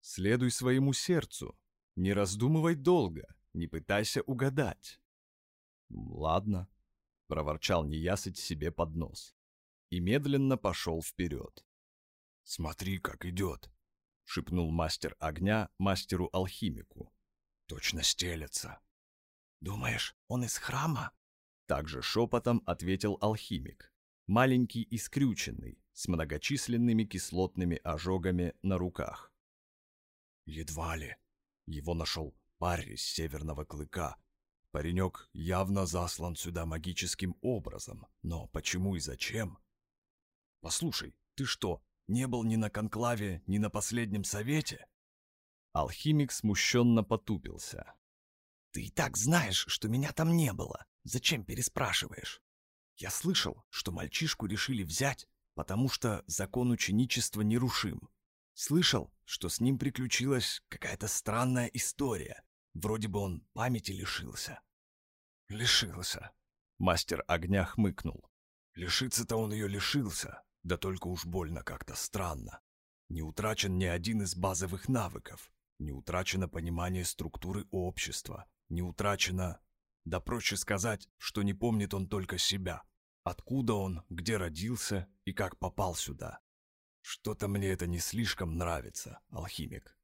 «Следуй своему сердцу, не раздумывай долго, не пытайся угадать». «Ладно», — проворчал неясыть себе под нос и медленно пошел вперед. «Смотри, как идет», — шепнул мастер огня мастеру-алхимику. «Точно стелется». «Думаешь, он из храма?» Также шепотом ответил алхимик, маленький и скрюченный, с многочисленными кислотными ожогами на руках. Едва ли. Его нашел парень из Северного Клыка. Паренек явно заслан сюда магическим образом, но почему и зачем? Послушай, ты что, не был ни на конклаве, ни на последнем совете? Алхимик смущенно потупился. Ты и так знаешь, что меня там не было. Зачем переспрашиваешь? Я слышал, что мальчишку решили взять потому что закон ученичества нерушим. Слышал, что с ним приключилась какая-то странная история. Вроде бы он памяти лишился. Лишился. Мастер огня хмыкнул. Лишиться-то он ее лишился, да только уж больно как-то странно. Не утрачен ни один из базовых навыков, не утрачено понимание структуры общества, не утрачено... Да проще сказать, что не помнит он только себя, Откуда он, где родился и как попал сюда? Что-то мне это не слишком нравится, алхимик.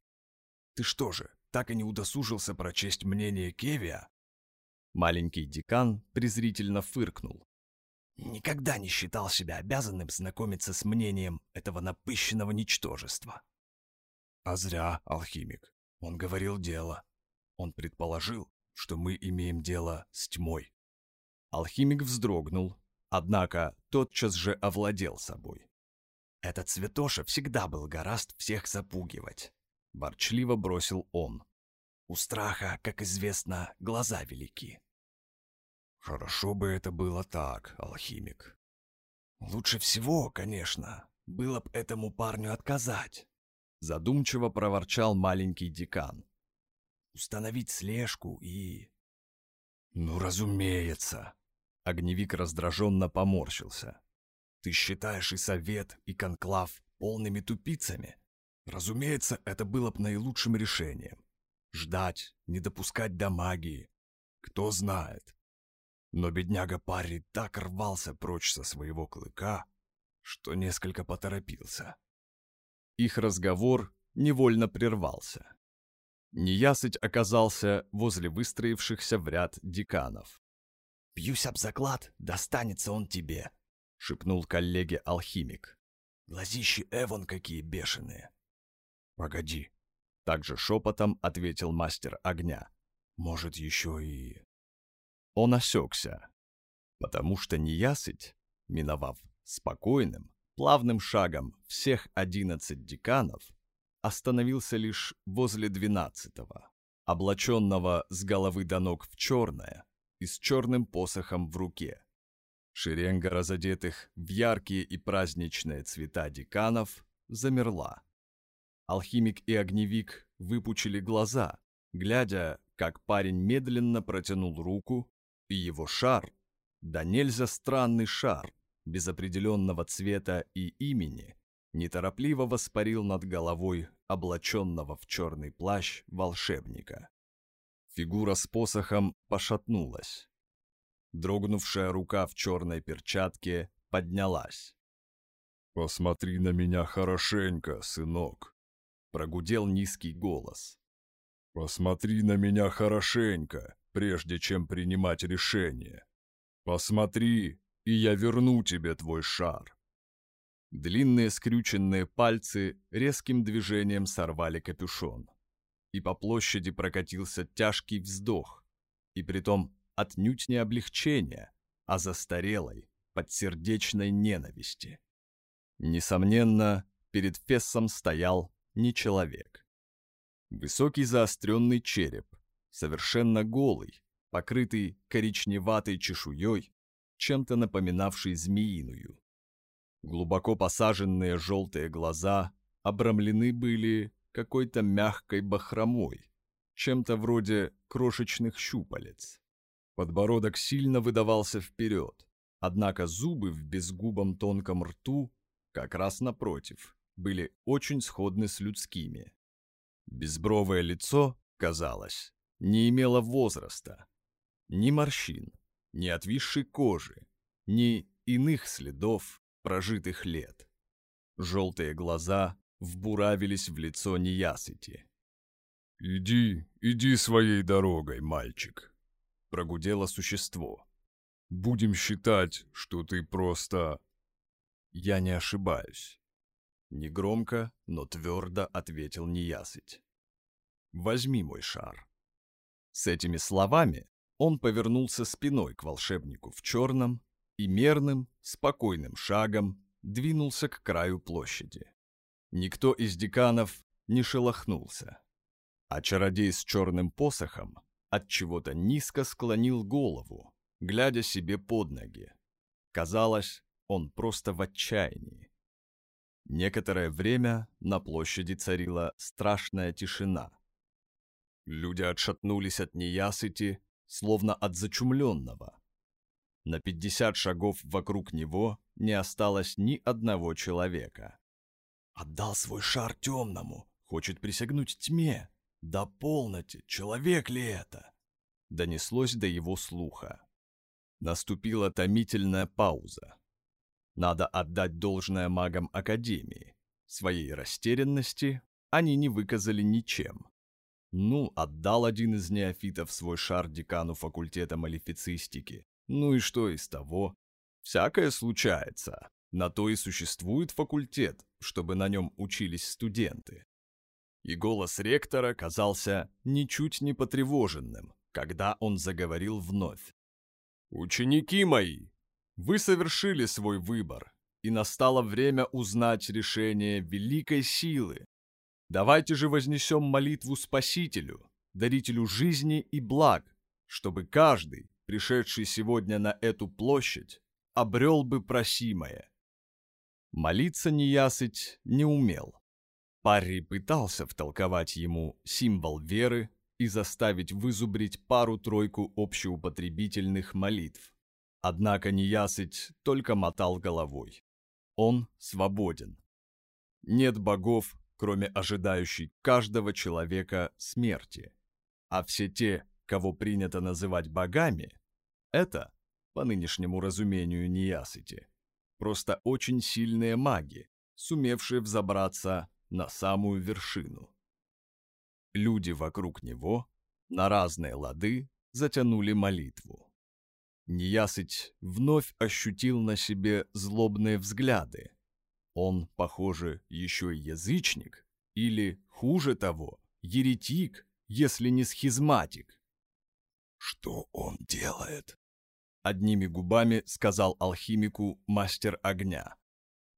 Ты что же, так и не удосужился прочесть мнение Кевия? Маленький декан презрительно фыркнул. Никогда не считал себя обязанным знакомиться с мнением этого напыщенного ничтожества. А зря, алхимик. Он говорил дело. Он предположил, что мы имеем дело с тьмой. Алхимик вздрогнул, Однако тотчас же овладел собой. «Этот святоша всегда был гораст всех запугивать», — ворчливо бросил он. «У страха, как известно, глаза велики». «Хорошо бы это было так, алхимик». «Лучше всего, конечно, было б этому парню отказать. Задумчиво проворчал маленький декан. Установить слежку и... Ну, разумеется. Огневик раздраженно поморщился. Ты считаешь и совет, и конклав полными тупицами? Разумеется, это было бы наилучшим решением. Ждать, не допускать до магии. Кто знает. Но бедняга Парри так рвался прочь со своего клыка, что несколько поторопился. Их разговор невольно прервался. Неясыть оказался возле выстроившихся в ряд деканов. «Бьюсь об заклад, достанется он тебе», — шепнул коллеге алхимик. «Глазищи Эвон какие бешеные!» «Погоди», — также шепотом ответил мастер огня. «Может, еще и...» Он осекся, потому что неясыть, миновав спокойным, плавным шагом всех одиннадцать деканов, остановился лишь возле двенадцатого, облаченного с головы до ног в черное и с черным посохом в руке. Шеренга разодетых в яркие и праздничные цвета деканов замерла. Алхимик и огневик выпучили глаза, глядя, как парень медленно протянул руку, и его шар, да нельзя странный шар, без определенного цвета и имени, неторопливо воспарил над головой облаченного в черный плащ волшебника. Фигура с посохом пошатнулась. Дрогнувшая рука в черной перчатке поднялась. «Посмотри на меня хорошенько, сынок», — прогудел низкий голос. «Посмотри на меня хорошенько, прежде чем принимать решение. Посмотри, и я верну тебе твой шар». Длинные скрюченные пальцы резким движением сорвали капюшон. И по площади прокатился тяжкий вздох, и притом отнюдь не облегчение, а застарелой, подсердечной ненависти. Несомненно, перед Фессом стоял не человек. Высокий заостренный череп, совершенно голый, покрытый коричневатой чешуей, чем-то напоминавший змеиную. Глубоко посаженные желтые глаза обрамлены были какой-то мягкой бахромой, чем-то вроде крошечных щупалец. Подбородок сильно выдавался вперед, однако зубы в безгубом тонком рту, как раз напротив, были очень сходны с людскими. Безбровое лицо, казалось, не имело возраста, ни морщин, ни отвисшей кожи, ни иных следов прожитых лет. Желтые глаза вбуравились в лицо неясыти. «Иди, иди своей дорогой, мальчик», — прогудело существо. «Будем считать, что ты просто...» «Я не ошибаюсь», — негромко, но твердо ответил неясыть. «Возьми мой шар». С этими словами он повернулся спиной к волшебнику в черном и мерным, спокойным шагом двинулся к краю площади. Никто из деканов не шелохнулся, а чародей с черным посохом от чего-то низко склонил голову, глядя себе под ноги. Казалось, он просто в отчаянии. Некоторое время на площади царила страшная тишина. Люди отшатнулись от неясыти, словно от зачумленного. На пятьдесят шагов вокруг него не осталось ни одного человека. «Отдал свой шар темному, хочет присягнуть тьме. Да полноте, человек ли это?» Донеслось до его слуха. Наступила томительная пауза. Надо отдать должное магам Академии. Своей растерянности они не выказали ничем. Ну, отдал один из неофитов свой шар декану факультета малифицистики. Ну и что из того? Всякое случается. На то и существует факультет, чтобы на нем учились студенты. И голос ректора казался ничуть не потревоженным, когда он заговорил вновь. «Ученики мои, вы совершили свой выбор, и настало время узнать решение великой силы, Давайте же вознесем молитву Спасителю, дарителю жизни и благ, чтобы каждый, пришедший сегодня на эту площадь, обрел бы просимое. Молиться неясыть не умел. Парри пытался втолковать ему символ веры и заставить вызубрить пару-тройку общеупотребительных молитв. Однако неясыть только мотал головой. Он свободен. Нет богов, кроме ожидающей каждого человека смерти. А все те, кого принято называть богами, это, по нынешнему разумению неясыти, просто очень сильные маги, сумевшие взобраться на самую вершину. Люди вокруг него на разные лады затянули молитву. Неясыть вновь ощутил на себе злобные взгляды. Он, похоже, еще и язычник, или, хуже того, еретик, если не схизматик. «Что он делает?» Одними губами сказал алхимику мастер огня.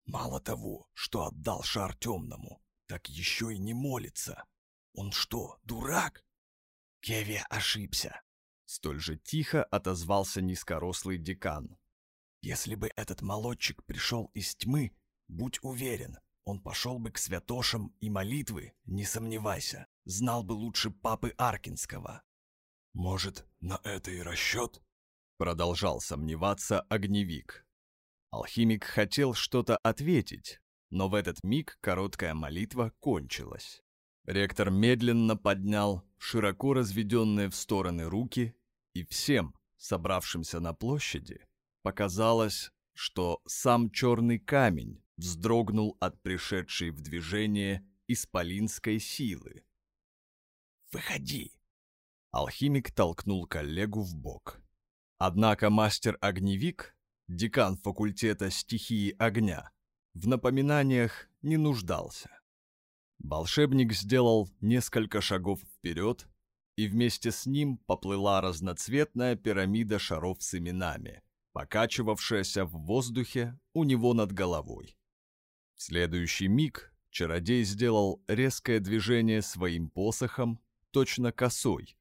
«Мало того, что отдал шар темному, так еще и не молится. Он что, дурак?» Кеви ошибся. Столь же тихо отозвался низкорослый декан. «Если бы этот молодчик пришел из тьмы, будь уверен, он пошел бы к святошам и молитвы, не сомневайся, знал бы лучше папы Аркинского». «Может, на это и расчет?» Продолжал сомневаться огневик. Алхимик хотел что-то ответить, но в этот миг короткая молитва кончилась. Ректор медленно поднял широко разведенные в стороны руки, и всем, собравшимся на площади, показалось, что сам черный камень вздрогнул от пришедшей в движение исполинской силы. «Выходи!» Алхимик толкнул коллегу в бок. Однако мастер-огневик, декан факультета стихии огня, в напоминаниях не нуждался. Волшебник сделал несколько шагов вперед, и вместе с ним поплыла разноцветная пирамида шаров с именами, покачивавшаяся в воздухе у него над головой. В следующий миг чародей сделал резкое движение своим посохом, точно косой,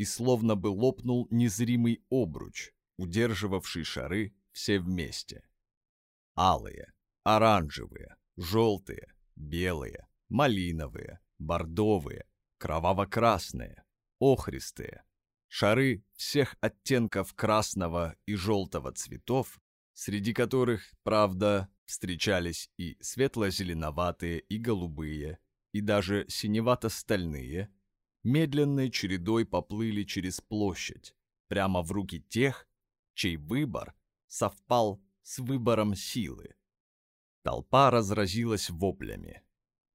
и словно бы лопнул незримый обруч, удерживавший шары все вместе. Алые, оранжевые, желтые, белые, малиновые, бордовые, кроваво-красные, охристые, шары всех оттенков красного и желтого цветов, среди которых, правда, встречались и светло-зеленоватые, и голубые, и даже синевато-стальные, медленной чередой поплыли через площадь, прямо в руки тех, чей выбор совпал с выбором силы. Толпа разразилась воплями.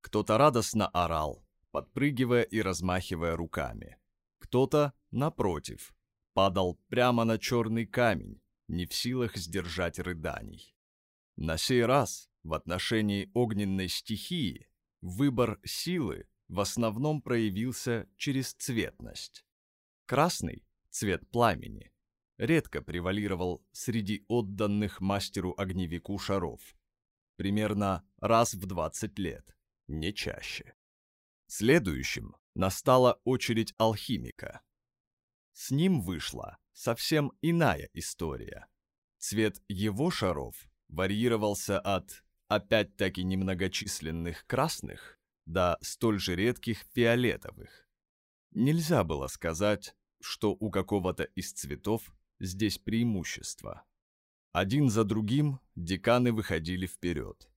Кто-то радостно орал, подпрыгивая и размахивая руками. Кто-то, напротив, падал прямо на черный камень, не в силах сдержать рыданий. На сей раз в отношении огненной стихии выбор силы в основном проявился через цветность. Красный – цвет пламени – редко превалировал среди отданных мастеру-огневику шаров. Примерно раз в 20 лет не чаще. Следующим настала очередь алхимика. С ним вышла совсем иная история. Цвет его шаров варьировался от опять-таки немногочисленных красных до столь же редких фиолетовых. Нельзя было сказать, что у какого-то из цветов здесь преимущество. Один за другим деканы выходили вперед.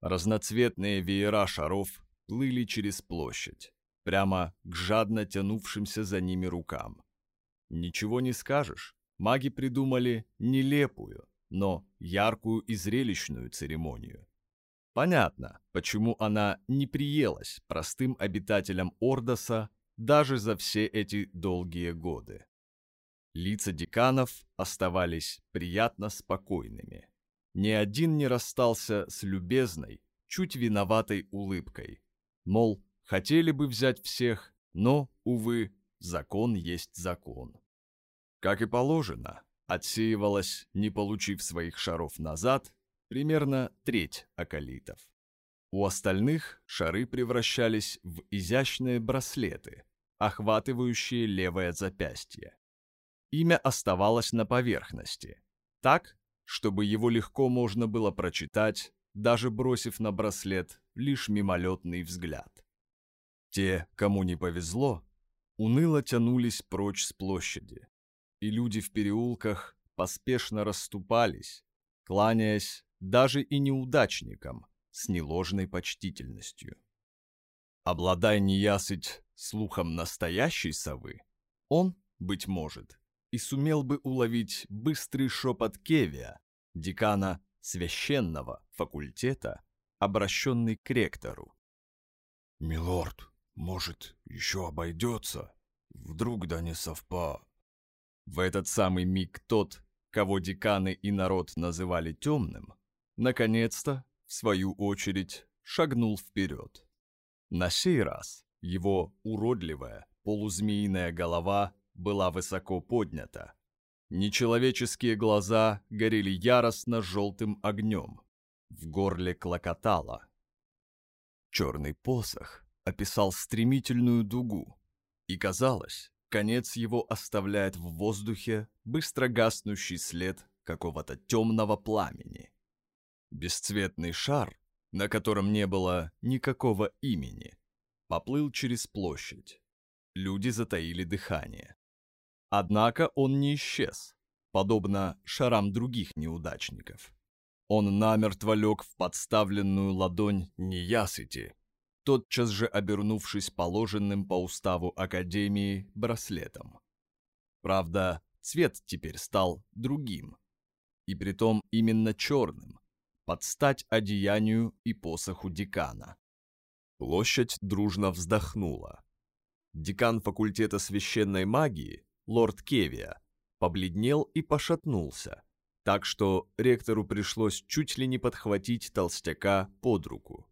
Разноцветные веера шаров плыли через площадь, прямо к жадно тянувшимся за ними рукам. Ничего не скажешь, маги придумали нелепую, но яркую и зрелищную церемонию. Понятно, почему она не приелась простым обитателям Ордоса даже за все эти долгие годы. Лица деканов оставались приятно спокойными. Ни один не расстался с любезной, чуть виноватой улыбкой. Мол, хотели бы взять всех, но, увы, закон есть закон. Как и положено, отсеивалась, не получив своих шаров назад, примерно треть околитов. У остальных шары превращались в изящные браслеты, охватывающие левое запястье. Имя оставалось на поверхности, так, чтобы его легко можно было прочитать даже бросив на браслет лишь мимолетный взгляд. Те, кому не повезло, уныло тянулись прочь с площади, и люди в переулках поспешно расступались, кланяясь даже и неудачникам с неложной почтительностью. Обладая неясыть слухом настоящей совы, он, быть может, и сумел бы уловить быстрый шепот Кевия, декана священного факультета, обращенный к ректору. «Милорд, может, еще обойдется? Вдруг да не совпа...» В этот самый миг тот, кого деканы и народ называли темным, наконец-то, в свою очередь, шагнул вперед. На сей раз его уродливая, полузмеиная голова была высоко поднята. Нечеловеческие глаза горели яростно желтым огнем. В горле клокотало. Черный посох описал стремительную дугу, и казалось, конец его оставляет в воздухе быстро гаснущий след какого-то темного пламени. Бесцветный шар, на котором не было никакого имени, поплыл через площадь. Люди затаили дыхание. Однако он не исчез, подобно шарам других неудачников. Он намертво лег в подставленную ладонь неясыти, тотчас же обернувшись положенным по уставу Академии браслетом. Правда, цвет теперь стал другим, и притом именно черным, под стать одеянию и посоху декана. Площадь дружно вздохнула. Декан факультета священной магии, лорд Кевия, побледнел и пошатнулся, так что ректору пришлось чуть ли не подхватить толстяка под руку.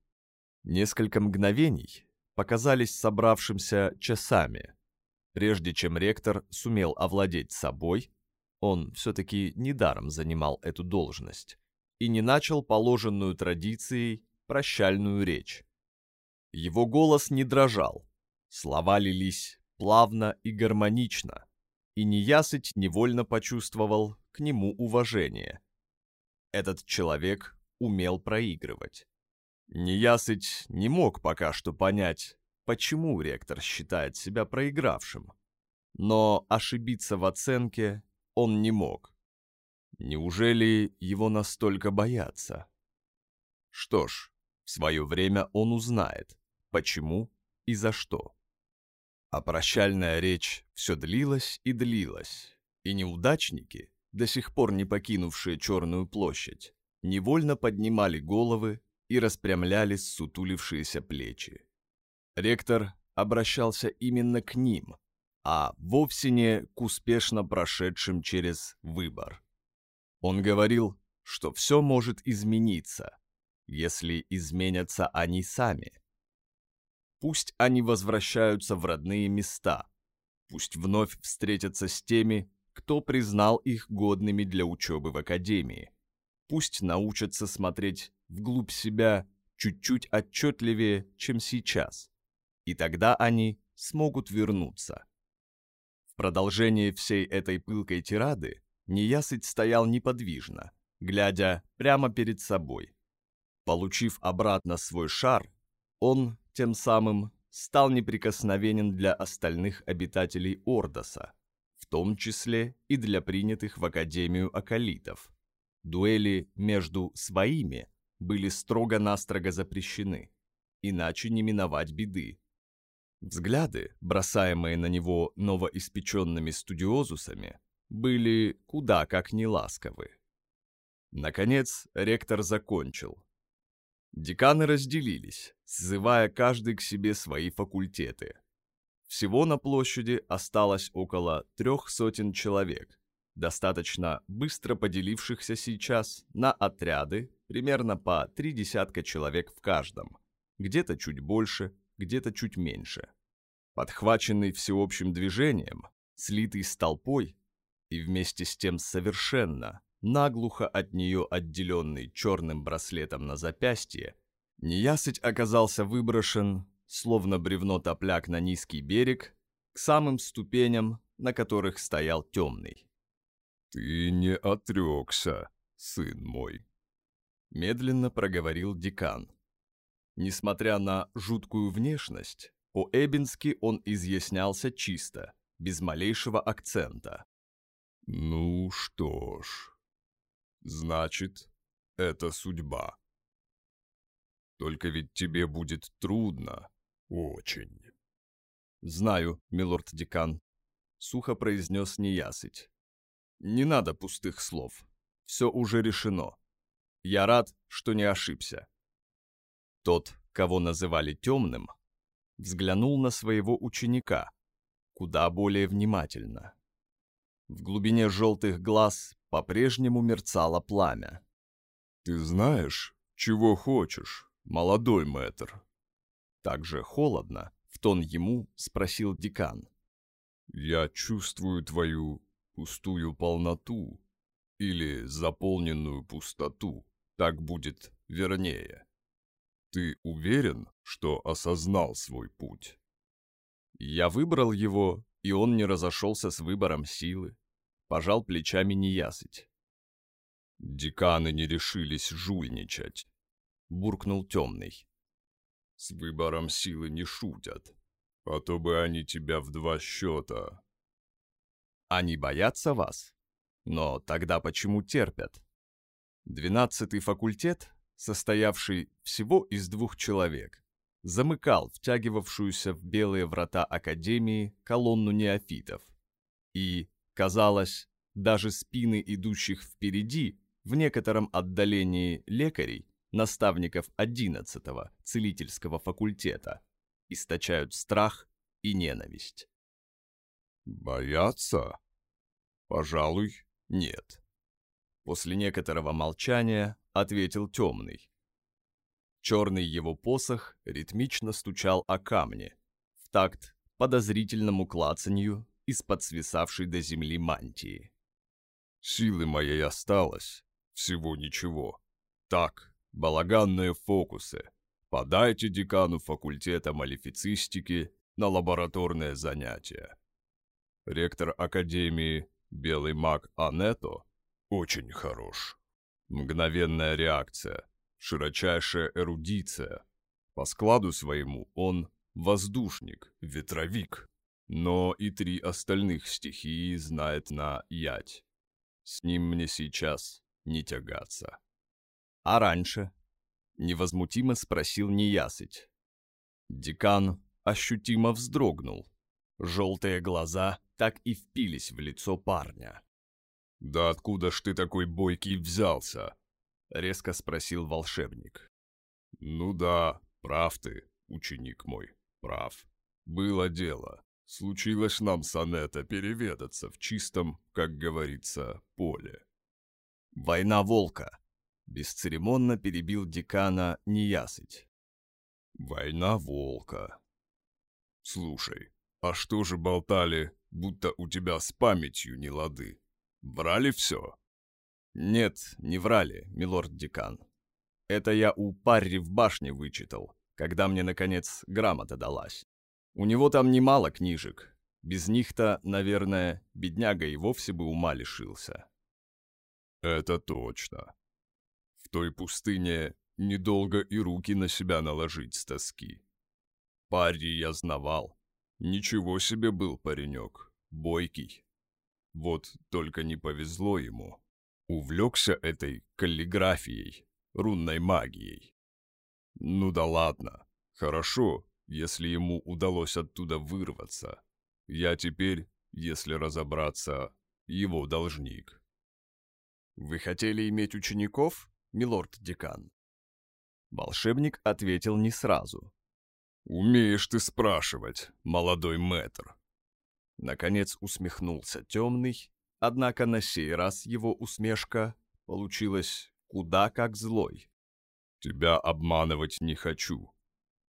Несколько мгновений показались собравшимся часами. Прежде чем ректор сумел овладеть собой, он все-таки недаром занимал эту должность, и не начал положенную традицией прощальную речь. Его голос не дрожал, слова лились плавно и гармонично, и неясыть невольно почувствовал к нему уважение. Этот человек умел проигрывать. Неясыть не мог пока что понять, почему ректор считает себя проигравшим. Но ошибиться в оценке он не мог. Неужели его настолько боятся? Что ж, в свое время он узнает, почему и за что. А прощальная речь все длилась и длилась, и неудачники, до сих пор не покинувшие Черную площадь, невольно поднимали головы и распрямляли сутулившиеся плечи. Ректор обращался именно к ним, а вовсе не к успешно прошедшим через выбор. Он говорил, что все может измениться, если изменятся они сами. Пусть они возвращаются в родные места, пусть вновь встретятся с теми, кто признал их годными для учебы в академии. Пусть научатся смотреть вглубь себя чуть-чуть отчетливее, чем сейчас. И тогда они смогут вернуться. В продолжение всей этой пылкой тирады Неясыть стоял неподвижно, глядя прямо перед собой. Получив обратно свой шар, он, тем самым, стал неприкосновенен для остальных обитателей Ордоса, в том числе и для принятых в Академию Акалитов. Дуэли между своими были строго-настрого запрещены, иначе не миновать беды. Взгляды, бросаемые на него новоиспеченными студиозусами, были куда как неласковы. Наконец, ректор закончил. Деканы разделились, сзывая каждый к себе свои факультеты. Всего на площади осталось около трех сотен человек, достаточно быстро поделившихся сейчас на отряды, примерно по три десятка человек в каждом, где-то чуть больше, где-то чуть меньше. Подхваченный всеобщим движением, слитый с толпой и вместе с тем совершенно, наглухо от нее отделенный черным браслетом на запястье, неясыть оказался выброшен, словно бревно топляк на низкий берег, к самым ступеням, на которых стоял темный. «Ты не отрекся, сын мой», Медленно проговорил декан. Несмотря на жуткую внешность, по-эбински он изъяснялся чисто, без малейшего акцента. «Ну что ж, значит, это судьба. Только ведь тебе будет трудно, очень». «Знаю, милорд-декан», — сухо произнес неясыть. «Не надо пустых слов. Все уже решено. Я рад, что не ошибся». Тот, кого называли темным, взглянул на своего ученика, куда более внимательно. В глубине желтых глаз по-прежнему мерцало пламя. «Ты знаешь, чего хочешь, молодой мэтр?» Так же холодно, в тон ему спросил декан. «Я чувствую твою пустую полноту или заполненную пустоту, так будет вернее. Ты уверен, что осознал свой путь?» Я выбрал его, и он не разошелся с выбором силы. Пожал плечами неясыть. «Деканы не решились жульничать», — буркнул темный. «С выбором силы не шутят, а то бы они тебя в два счета». «Они боятся вас? Но тогда почему терпят? Двенадцатый факультет, состоявший всего из двух человек, замыкал втягивавшуюся в белые врата Академии колонну неофитов. И, казалось, даже спины идущих впереди, в некотором отдалении лекарей, наставников 11-го целительского факультета, источают страх и ненависть. «Боятся? Пожалуй, нет», — после некоторого молчания ответил темный. Черный его посох ритмично стучал о камни, в такт подозрительному клацанью из-под свисавшей до земли мантии. «Силы моей осталось, всего ничего. Так, балаганные фокусы. Подайте декану факультета малифицистики на лабораторное занятие. Ректор Академии, белый маг Анетто, очень хорош. Мгновенная реакция, широчайшая эрудиция. По складу своему он воздушник, ветровик, но и три остальных стихии знает на ять. С ним мне сейчас не тягаться. А раньше? Невозмутимо спросил неясыть. Декан ощутимо вздрогнул. Желтые глаза так и впились в лицо парня. «Да откуда ж ты такой бойкий взялся?» — резко спросил волшебник. «Ну да, прав ты, ученик мой, прав. Было дело. Случилось нам с Анетто переведаться в чистом, как говорится, поле». «Война волка», — бесцеремонно перебил декана неясыть. «Война волка. Слушай, а что же болтали, будто у тебя с памятью не лады? Врали все?» «Нет, не врали, милорд-декан. Это я у Парри в башне вычитал, когда мне, наконец, грамота далась. У него там немало книжек. Без них-то, наверное, бедняга и вовсе бы ума лишился». «Это точно. В той пустыне недолго и руки на себя наложить с тоски. Парри я знавал. Ничего себе был паренек, бойкий. Вот только не повезло ему увлекся этой каллиграфией, рунной магией. Ну да ладно, хорошо, если ему удалось оттуда вырваться. Я теперь, если разобраться, его должник. «Вы хотели иметь учеников, милорд-декан?» Волшебник ответил не сразу. «Умеешь ты спрашивать, молодой мэтр!» Наконец усмехнулся темный Однако на сей раз его усмешка получилась куда как злой. «Тебя обманывать не хочу.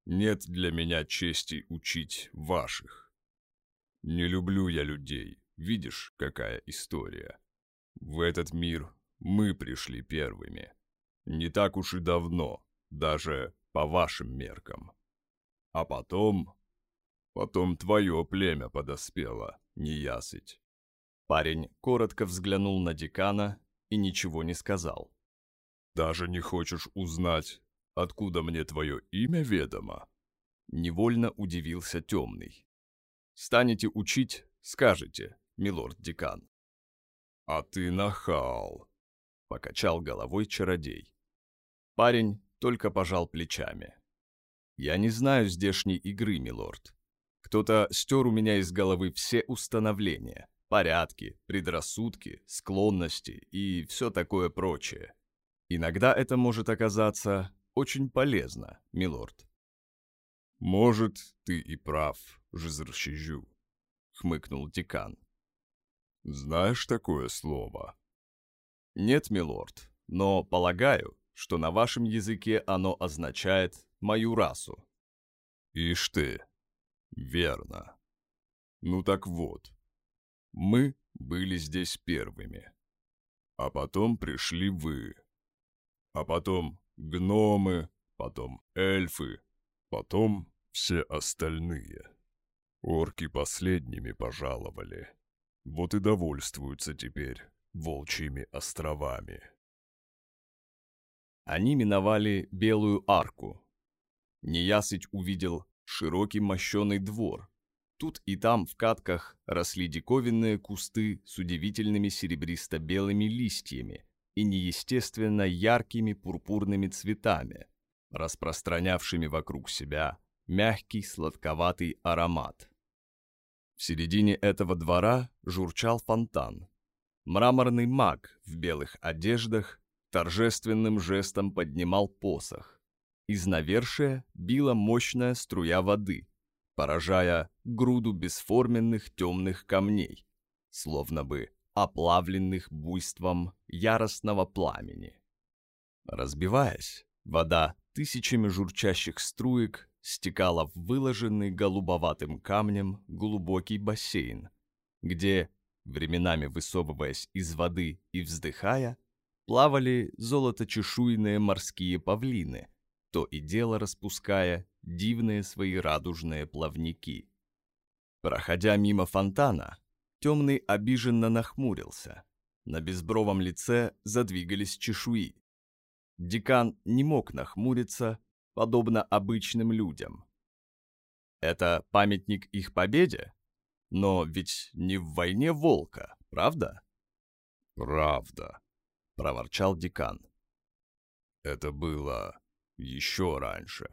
Нет для меня чести учить ваших. Не люблю я людей, видишь, какая история. В этот мир мы пришли первыми. Не так уж и давно, даже по вашим меркам. А потом... Потом твое племя подоспело, неясыть. Парень коротко взглянул на декана и ничего не сказал. Даже не хочешь узнать, откуда мне твое имя ведомо?» Невольно удивился темный. «Станете учить, скажете, милорд-декан». «А ты нахал», — покачал головой чародей. Парень только пожал плечами. «Я не знаю здешней игры, милорд. Кто-то стер у меня из головы все установления, порядки, предрассудки, склонности и все такое прочее. Иногда это может оказаться очень полезно, милорд». «Может, ты и прав, Жизрщижу», — хмыкнул декан. «Знаешь такое слово?» «Нет, милорд, но полагаю, что на вашем языке оно означает «мою расу». «Ишь ты! Верно. Ну так вот, мы были здесь первыми. А потом пришли вы. А потом гномы, потом эльфы, потом все остальные. Орки последними пожаловали. Вот и довольствуются теперь волчьими островами. Они миновали Белую арку. Неясыть увидел широкий мощеный двор. Тут и там в катках росли диковинные кусты с удивительными серебристо-белыми листьями и неестественно яркими пурпурными цветами, распространявшими вокруг себя мягкий сладковатый аромат. В середине этого двора журчал фонтан. Мраморный маг в белых одеждах торжественным жестом поднимал посох. Из навершия била мощная струя воды, поражая груду бесформенных темных камней, словно бы оплавленных буйством яростного пламени. Разбиваясь, вода тысячами журчащих струек стекала в выложенный голубоватым камнем глубокий бассейн, где, временами высовываясь из воды и вздыхая, плавали золоточешуйные морские павлины, то и дело распуская дивные свои радужные плавники. Проходя мимо фонтана, темный обиженно нахмурился. На безбровом лице задвигались чешуи. Декан не мог нахмуриться, подобно обычным людям. Это памятник их победе? Но ведь не в войне волка, правда? Правда, — проворчал декан. «Это было еще раньше.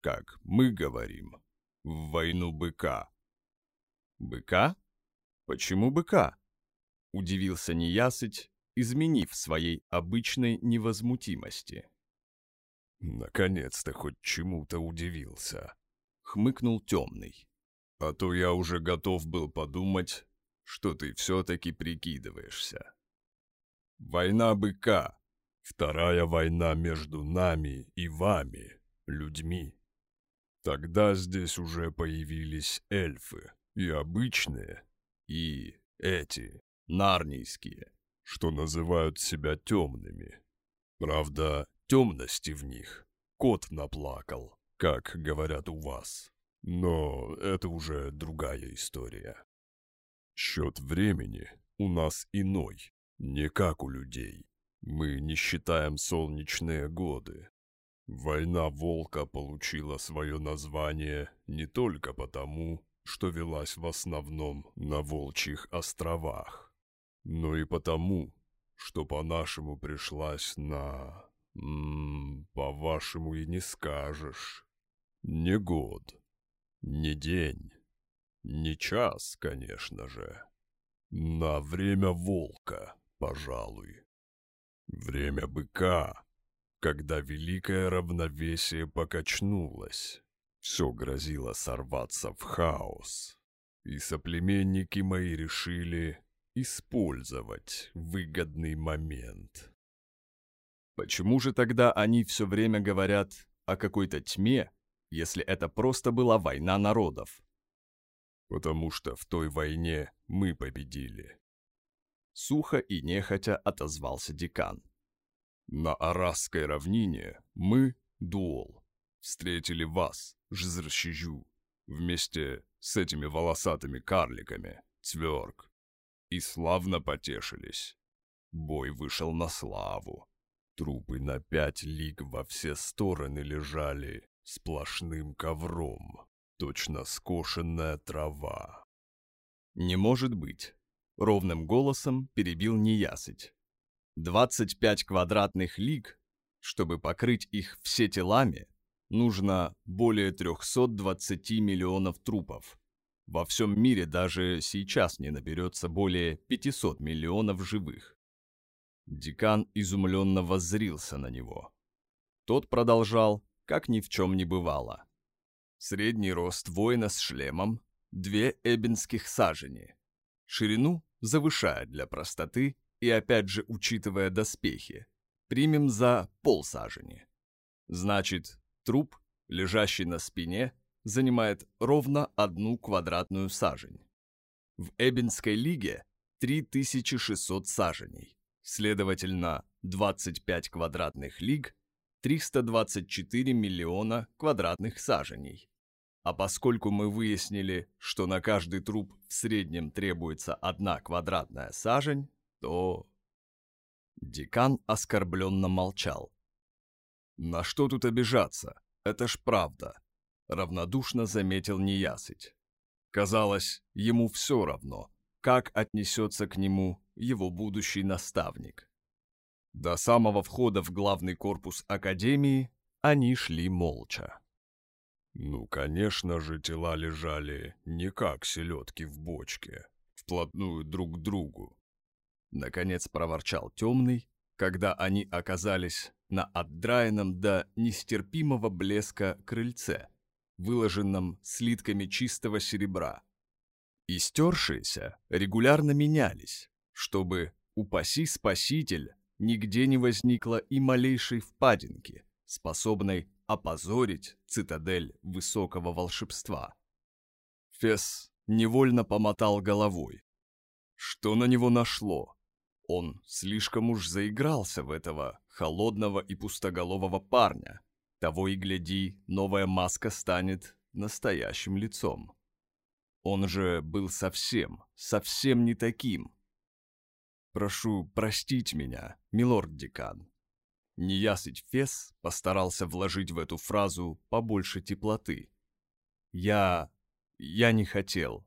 Как мы говорим, в войну быка». «Быка? Почему быка?» — удивился неясыть, изменив своей обычной невозмутимости. «Наконец-то хоть чему-то удивился», — хмыкнул темный. «А то я уже готов был подумать, что ты все-таки прикидываешься». Война быка. Вторая война между нами и вами, людьми. Тогда здесь уже появились эльфы, и обычные, и эти, нарнийские, что называют себя темными. Правда, темности в них кот наплакал, как говорят у вас. Но это уже другая история. Счет времени у нас иной. Не как у людей. Мы не считаем солнечные годы. Война Волка получила свое название не только потому, что велась в основном на Волчьих островах, но и потому, что по-нашему пришлась на... по-вашему и не скажешь. Не год, не день, не час, конечно же. На время волка пожалуй. Время быка, когда великое равновесие покачнулось. Все грозило сорваться в хаос. И соплеменники мои решили использовать выгодный момент. Почему же тогда они все время говорят о какой-то тьме, если это просто была война народов? Потому что в той войне мы победили. Сухо и нехотя отозвался декан. На Арасской равнине мы, Дуол, встретили вас, Жзрщижу, вместе с этими волосатыми карликами, Цверк, и славно потешились. Бой вышел на славу. Трупы на пять лиг во все стороны лежали сплошным ковром, точно скошенная трава. «Не может быть», — ровным голосом перебил неясыть. «25 квадратных лиг, чтобы покрыть их все телами, нужно более 320 миллионов трупов. Во всем мире даже сейчас не наберется более 500 миллионов живых. Декан изумленно воззрился на него. Тот продолжал, как ни в чем не бывало. Средний рост воина с шлемом – две эбенских сажени. Ширину завышая для простоты и опять же учитывая доспехи, примем за полсажени. Значит, труп, лежащий на спине, занимает ровно одну квадратную сажень. В Эбенской лиге 3600 саженей, следовательно, 25 квадратных лиг 324 миллиона квадратных саженей. А поскольку мы выяснили, что на каждый труп в среднем требуется одна квадратная сажень, то... Декан оскорбленно молчал. «На что тут обижаться? Это ж правда равнодушно заметил неясыть. Казалось, ему все равно, как отнесется к нему его будущий наставник. До самого входа в главный корпус Академии они шли молча. Ну, конечно же, тела лежали не как селедки в бочке, вплотную друг к другу. Наконец проворчал темный, когда они оказались на отдраенном до нестерпимого блеска крыльце, выложенном слитками чистого серебра. И стершиеся регулярно менялись, чтобы, упаси спаситель, нигде не возникло и малейшей впадинки, способной опозорить цитадель высокого волшебства. Фес невольно помотал головой. Что на него нашло? Он слишком уж заигрался в этого холодного и пустоголового парня, того и гляди, новая маска станет настоящим лицом. Он же был совсем, совсем не таким. Прошу простить меня, милорд-декан. Неясыть Фес постарался вложить в эту фразу побольше теплоты. Я... я не хотел.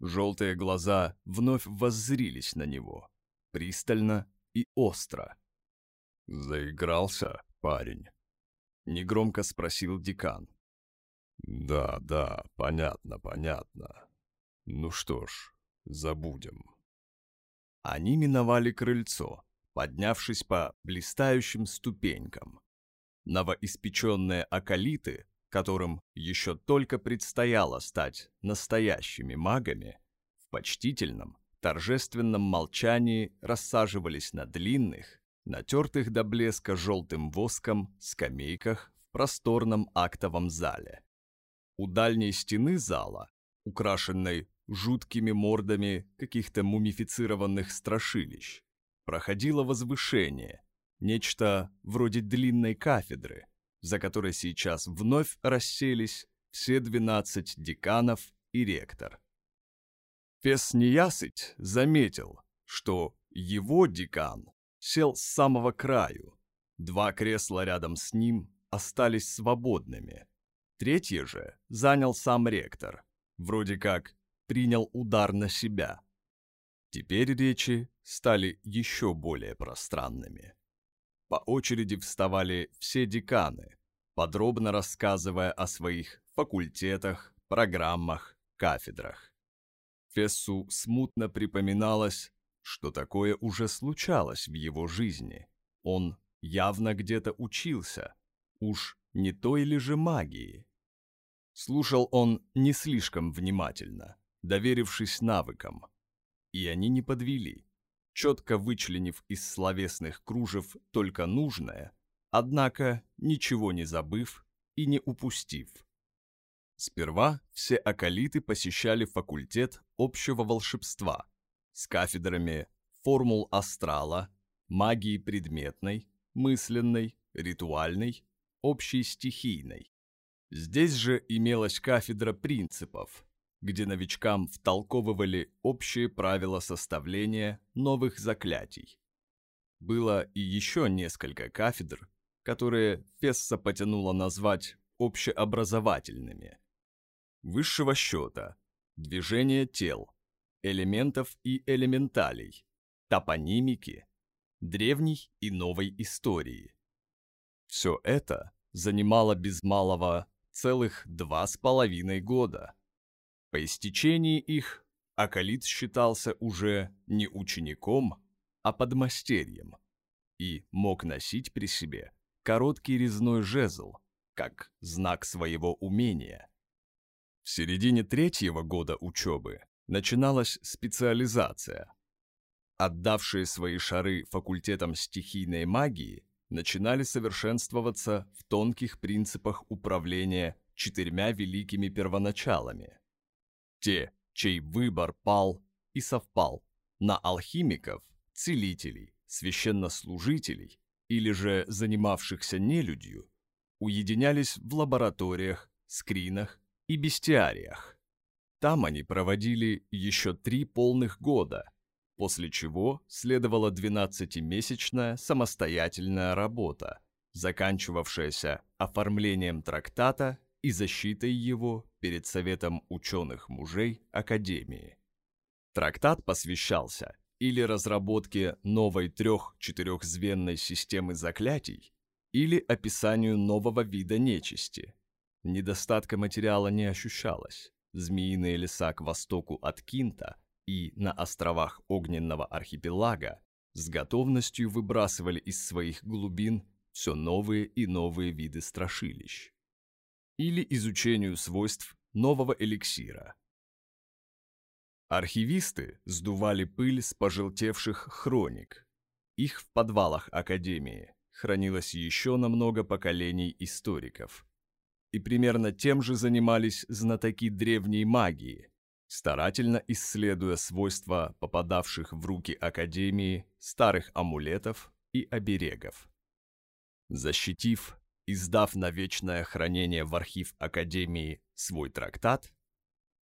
Желтые глаза вновь воззрились на него, пристально и остро. «Заигрался, парень?» Негромко спросил декан. Да, да, понятно, понятно. Ну что ж, забудем. Они миновали крыльцо, поднявшись по блистающим ступенькам. Новоиспеченные акалиты, которым еще только предстояло стать настоящими магами, в почтительном, торжественном молчании рассаживались на длинных, натертых до блеска желтым воском скамейках в просторном актовом зале. У дальней стены зала, украшенной жуткими мордами каких-то мумифицированных страшилищ, проходило возвышение, нечто вроде длинной кафедры, за которой сейчас вновь расселись все двенадцать деканов и ректор. Фес Неясыть заметил, что его декан сел с самого краю. Два кресла рядом с ним остались свободными. Третье же занял сам ректор. Вроде как принял удар на себя. Теперь речи стали еще более пространными. По очереди вставали все деканы, подробно рассказывая о своих факультетах, программах, кафедрах. Фессу смутно припоминалось, что такое уже случалось в его жизни. Он явно где-то учился, уж не той ли же магии. Слушал он не слишком внимательно, доверившись навыкам. И они не подвели, четко вычленив из словесных кружев только нужное, однако ничего не забыв и не упустив. Сперва все акалиты посещали факультет общего волшебства, с кафедрами формул астрала, магии предметной, мысленной, ритуальной, общей стихийной. Здесь же имелась кафедра принципов, где новичкам втолковывали общие правила составления новых заклятий. было и еще несколько кафедр, которые Фесса потянула назвать общеобразовательными. Высшего счета, движение тел, элементов и элементалей, топонимики, древней и новой истории. Все это занимало без малого целых два с половиной года. По истечении их Акалит считался уже не учеником, а подмастерьем и мог носить при себе короткий резной жезл, как знак своего умения. В середине третьего года учебы начиналась специализация. Отдавшие свои шары факультетам стихийной магии начинали совершенствоваться в тонких принципах управления четырьмя великими первоначалами. Те, чей выбор пал и совпал на алхимиков, целителей, священнослужителей или же занимавшихся нелюдью, уединялись в лабораториях, скринах и бестиариях. Там они проводили еще три полных года, после чего следовала 12-месячная самостоятельная работа, заканчивавшаяся оформлением трактата и защитой его перед Советом ученых мужей Академии. Трактат посвящался или разработке новой трех-четырехзвенной системы заклятий, или описанию нового вида нечисти. Недостатка материала не ощущалось. Змеиные леса к востоку от Кинта и на островах Огненного архипелага с готовностью выбрасывали из своих глубин все новые и новые виды страшилищ. Или изучению свойств нового эликсира. Архивисты сдували пыль с пожелтевших хроник. Их в подвалах Академии хранилось еще на много поколений историков. И примерно тем же занимались знатоки древней магии, старательно исследуя свойства попадавших в руки Академии старых амулетов и оберегов. Защитив и сдав на вечное хранение в архив Академии свой трактат,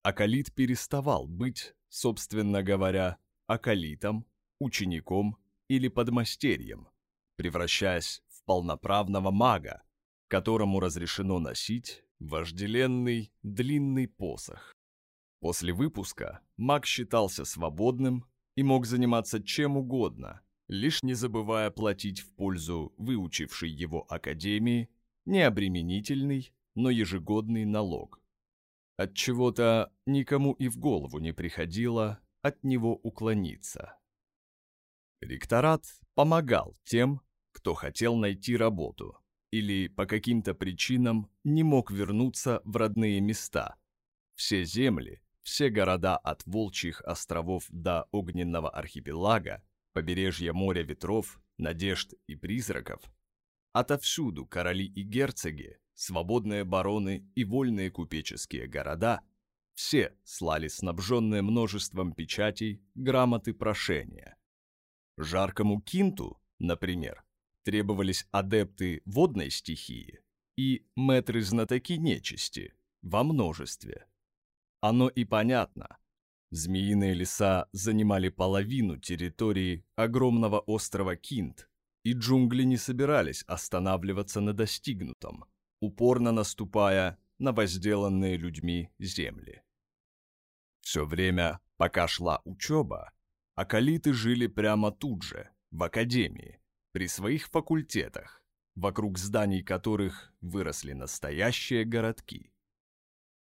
Акалит переставал быть, собственно говоря, акалитом, учеником или подмастерьем, превращаясь в полноправного мага, которому разрешено носить вожделенный длинный посох. После выпуска маг считался свободным и мог заниматься чем угодно, лишь не забывая платить в пользу выучившей его академии необременительный, но ежегодный налог. От чего-то никому и в голову не приходило от него уклониться. Ректорат помогал тем, кто хотел найти работу или по каким-то причинам не мог вернуться в родные места. Все земли, все города от Волчьих островов до Огненного архипелага, побережья моря ветров, надежд и призраков, отовсюду короли и герцоги, свободные бароны и вольные купеческие города все слали снабженные множеством печатей грамоты прошения. Жаркому кинту, например, требовались адепты водной стихии и мэтры-знатоки нечисти во множестве. Оно и понятно. Змеиные леса занимали половину территории огромного острова Кинт, и джунгли не собирались останавливаться на достигнутом, упорно наступая на возделанные людьми земли. Все время, пока шла учеба, акалиты жили прямо тут же, в академии, при своих факультетах, вокруг зданий которых выросли настоящие городки.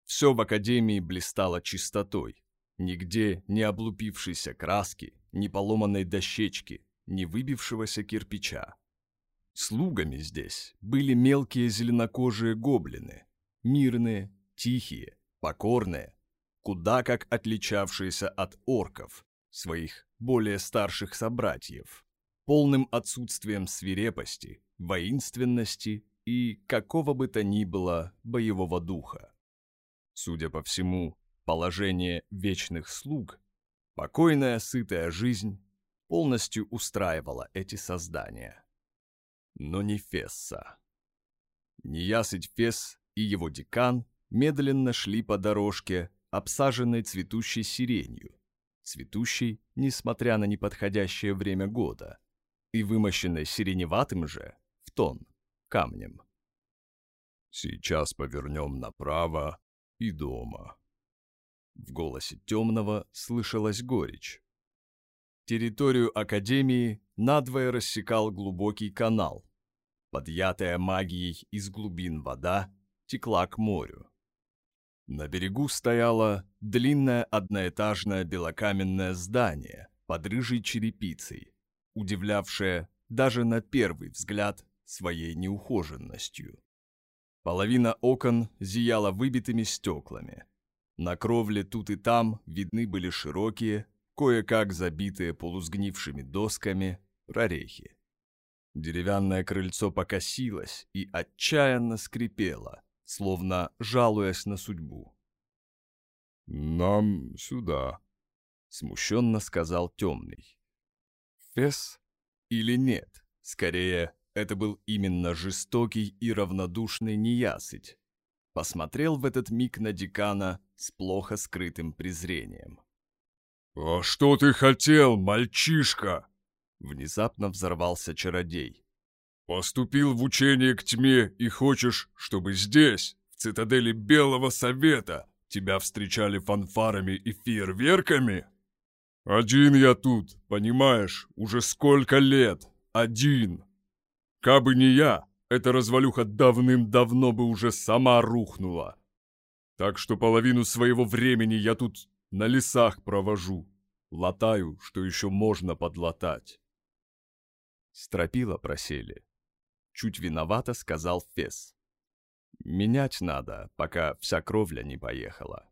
Все в академии блистало чистотой, нигде не облупившейся краски, ни поломанной дощечки, ни выбившегося кирпича. Слугами здесь были мелкие зеленокожие гоблины, мирные, тихие, покорные, куда как отличавшиеся от орков, своих более старших собратьев полным отсутствием свирепости, воинственности и какого бы то ни было боевого духа. Судя по всему, положение вечных слуг, покойная сытая жизнь полностью устраивала эти создания. Но не Фесса. Неясыть Фесс и его декан медленно шли по дорожке, обсаженной цветущей сиренью, цветущей, несмотря на неподходящее время года – и вымощенной сиреневатым же, в тон, камнем. «Сейчас повернем направо и дома». В голосе темного слышалась горечь. Территорию Академии надвое рассекал глубокий канал. Подъятая магией из глубин вода текла к морю. На берегу стояло длинное одноэтажное белокаменное здание под рыжей черепицей, удивлявшее даже на первый взгляд своей неухоженностью. Половина окон зияла выбитыми стеклами. На кровле тут и там видны были широкие, кое-как забитые полусгнившими досками, прорехи. Деревянное крыльцо покосилось и отчаянно скрипело, словно жалуясь на судьбу. «Нам сюда», — смущенно сказал темный. Фес или нет? Скорее, это был именно жестокий и равнодушный неясыть. Посмотрел в этот миг на декана с плохо скрытым презрением. «А что ты хотел, мальчишка?» Внезапно взорвался чародей. «Поступил в учение к тьме и хочешь, чтобы здесь, в цитадели Белого Совета, тебя встречали фанфарами и фейерверками? Один я тут, понимаешь, уже сколько лет, один. Кабы не я, эта развалюха давным-давно бы уже сама рухнула. Так что половину своего времени я тут на лесах провожу, латаю, что еще можно подлатать. Стропила просели. Чуть виновато сказал Фес. Менять надо, пока вся кровля не поехала.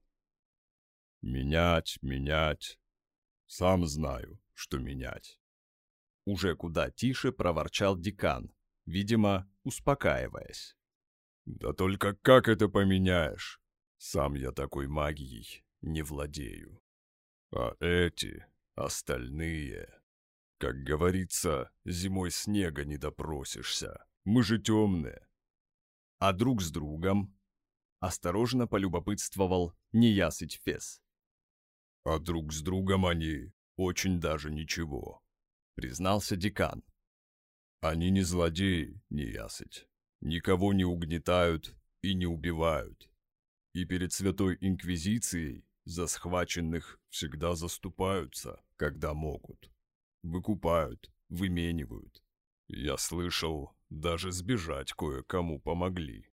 Менять, менять. Сам знаю, что менять. Уже куда тише проворчал декан, видимо, успокаиваясь. Да только как это поменяешь? Сам я такой магией не владею. А эти, остальные... Как говорится, зимой снега не допросишься. Мы же темные. А друг с другом осторожно полюбопытствовал неясыть Фес. А друг с другом они очень даже ничего, признался декан. Они не злодеи, неясыть. Никого не угнетают и не убивают. И перед Святой Инквизицией за схваченных всегда заступаются, когда могут. Выкупают, выменивают. Я слышал, даже сбежать кое-кому помогли.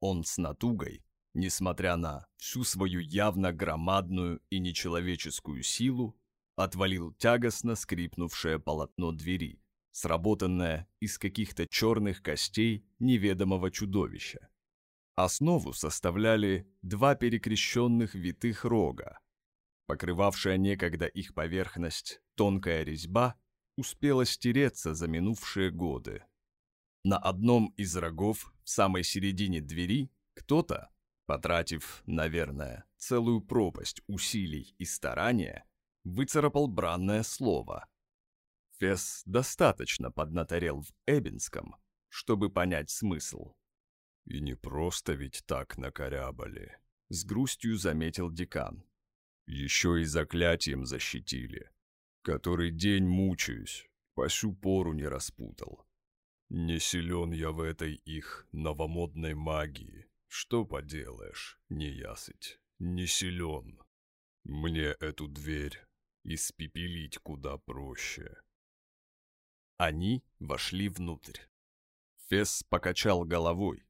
Он с натугой, несмотря на всю свою явно громадную и нечеловеческую силу, отвалил тягостно скрипнувшее полотно двери, сработанное из каких-то черных костей неведомого чудовища. Основу составляли два перекрещенных витых рога. Покрывавшая некогда их поверхность тонкая резьба успела стереться за минувшие годы. На одном из рогов в самой середине двери кто-то, потратив, наверное, целую пропасть усилий и старания, выцарапал бранное слово. Фес достаточно поднаторел в Эбинском, чтобы понять смысл. И не просто ведь так накорябали, с грустью заметил декан. Еще и заклятием защитили. Который день мучаюсь, по сю пору не распутал. Не силен я в этой их новомодной магии. Что поделаешь, не ясыть, не силен. Мне эту дверь испепелить куда проще. Они вошли внутрь. Фес покачал головой.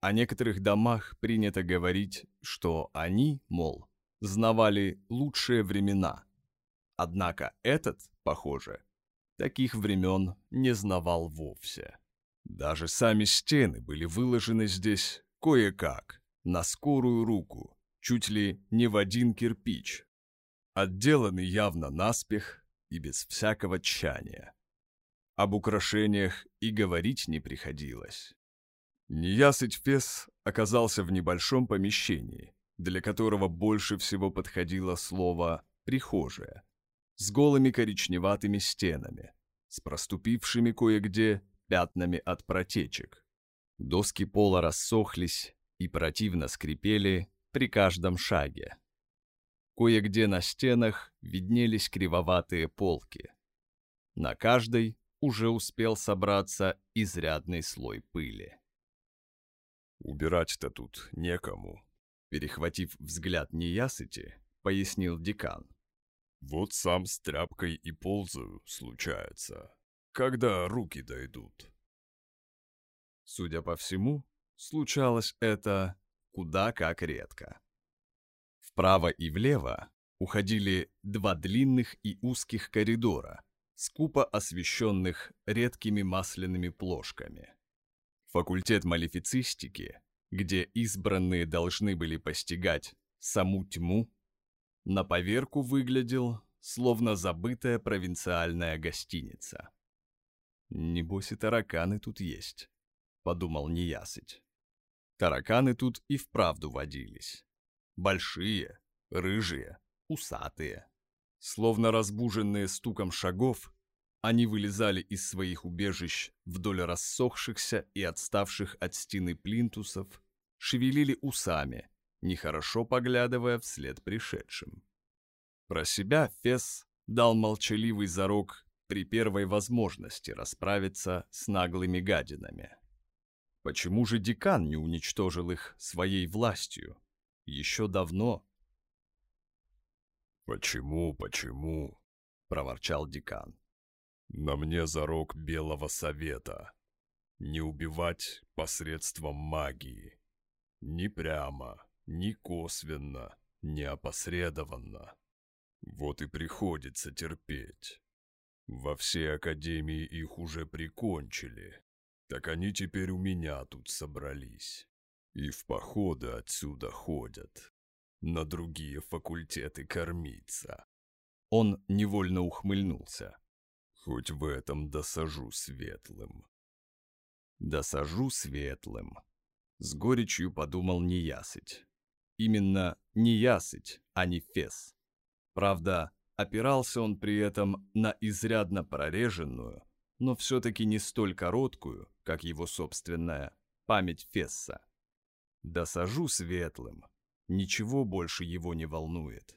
О некоторых домах принято говорить, что они, мол, знавали лучшие времена. Однако этот, похоже, таких времен не знавал вовсе. Даже сами стены были выложены здесь кое-как, на скорую руку, чуть ли не в один кирпич, отделаны явно наспех и без всякого тщания. Об украшениях и говорить не приходилось. Неясыть Фес оказался в небольшом помещении, для которого больше всего подходило слово «прихожая», с голыми коричневатыми стенами, с проступившими кое-где пятнами от протечек. Доски пола рассохлись и противно скрипели при каждом шаге. Кое-где на стенах виднелись кривоватые полки. На каждой уже успел собраться изрядный слой пыли. «Убирать-то тут некому», — перехватив взгляд неясыти, пояснил декан. «Вот сам с тряпкой и ползаю, случается, когда руки дойдут». Судя по всему, случалось это куда как редко. Вправо и влево уходили два длинных и узких коридора, скупо освещенных редкими масляными плошками. Факультет малифицистики, где избранные должны были постигать саму тьму, на поверку выглядел, словно забытая провинциальная гостиница. «Небось и тараканы тут есть», — подумал неясыть. Тараканы тут и вправду водились. Большие, рыжие, усатые. Словно разбуженные стуком шагов, они вылезали из своих убежищ вдоль рассохшихся и отставших от стены плинтусов, шевелили усами, нехорошо поглядывая вслед пришедшим. Про себя Фес дал молчаливый зарок при первой возможности расправиться с наглыми гадинами. Почему же декан не уничтожил их своей властью? Еще давно. «Почему, почему?» — проворчал декан. «На мне зарок Белого Совета. Не убивать посредством магии. Ни прямо, ни косвенно, ни опосредованно. Вот и приходится терпеть. Во всей Академии их уже прикончили. Так они теперь у меня тут собрались. И в походы отсюда ходят. На другие факультеты кормиться. Он невольно ухмыльнулся. Хоть в этом досажу светлым. Досажу светлым. С горечью подумал неясыть. Именно неясыть, а не фес. Правда, опирался он при этом на изрядно прореженную, но все-таки не столь короткую, как его собственная, память Фесса. Досажу светлым, ничего больше его не волнует.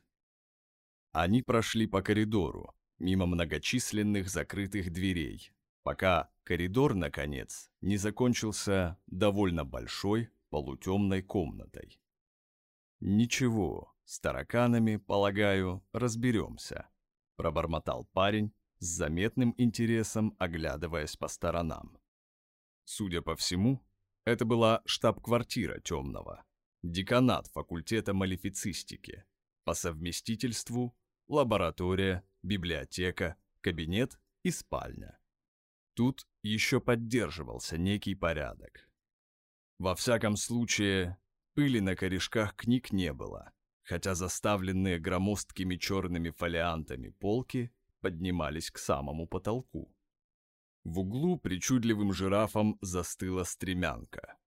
Они прошли по коридору, мимо многочисленных закрытых дверей, пока коридор, наконец, не закончился довольно большой полутемной комнатой. «Ничего, с тараканами, полагаю, разберемся», — пробормотал парень, с заметным интересом оглядываясь по сторонам. Судя по всему, это была штаб-квартира Темного, деканат факультета малифицистики, по совместительству лаборатория, библиотека, кабинет и спальня. Тут еще поддерживался некий порядок. Во всяком случае, пыли на корешках книг не было, хотя заставленные громоздкими черными фолиантами полки поднимались к самому потолку. В углу причудливым жирафом застыла стремянка.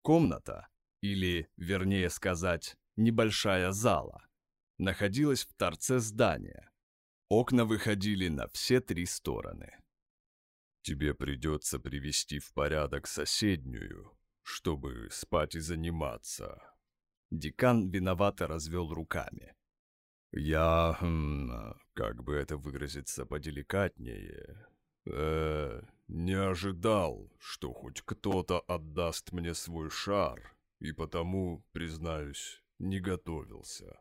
Комната, или, вернее сказать, небольшая зала, находилась в торце здания. Окна выходили на все три стороны. «Тебе придется привести в порядок соседнюю, чтобы спать и заниматься». Декан виновато развел руками. «Я, хм, как бы это выразиться поделикатнее, э, не ожидал, что хоть кто-то отдаст мне свой шар, и потому, признаюсь, не готовился».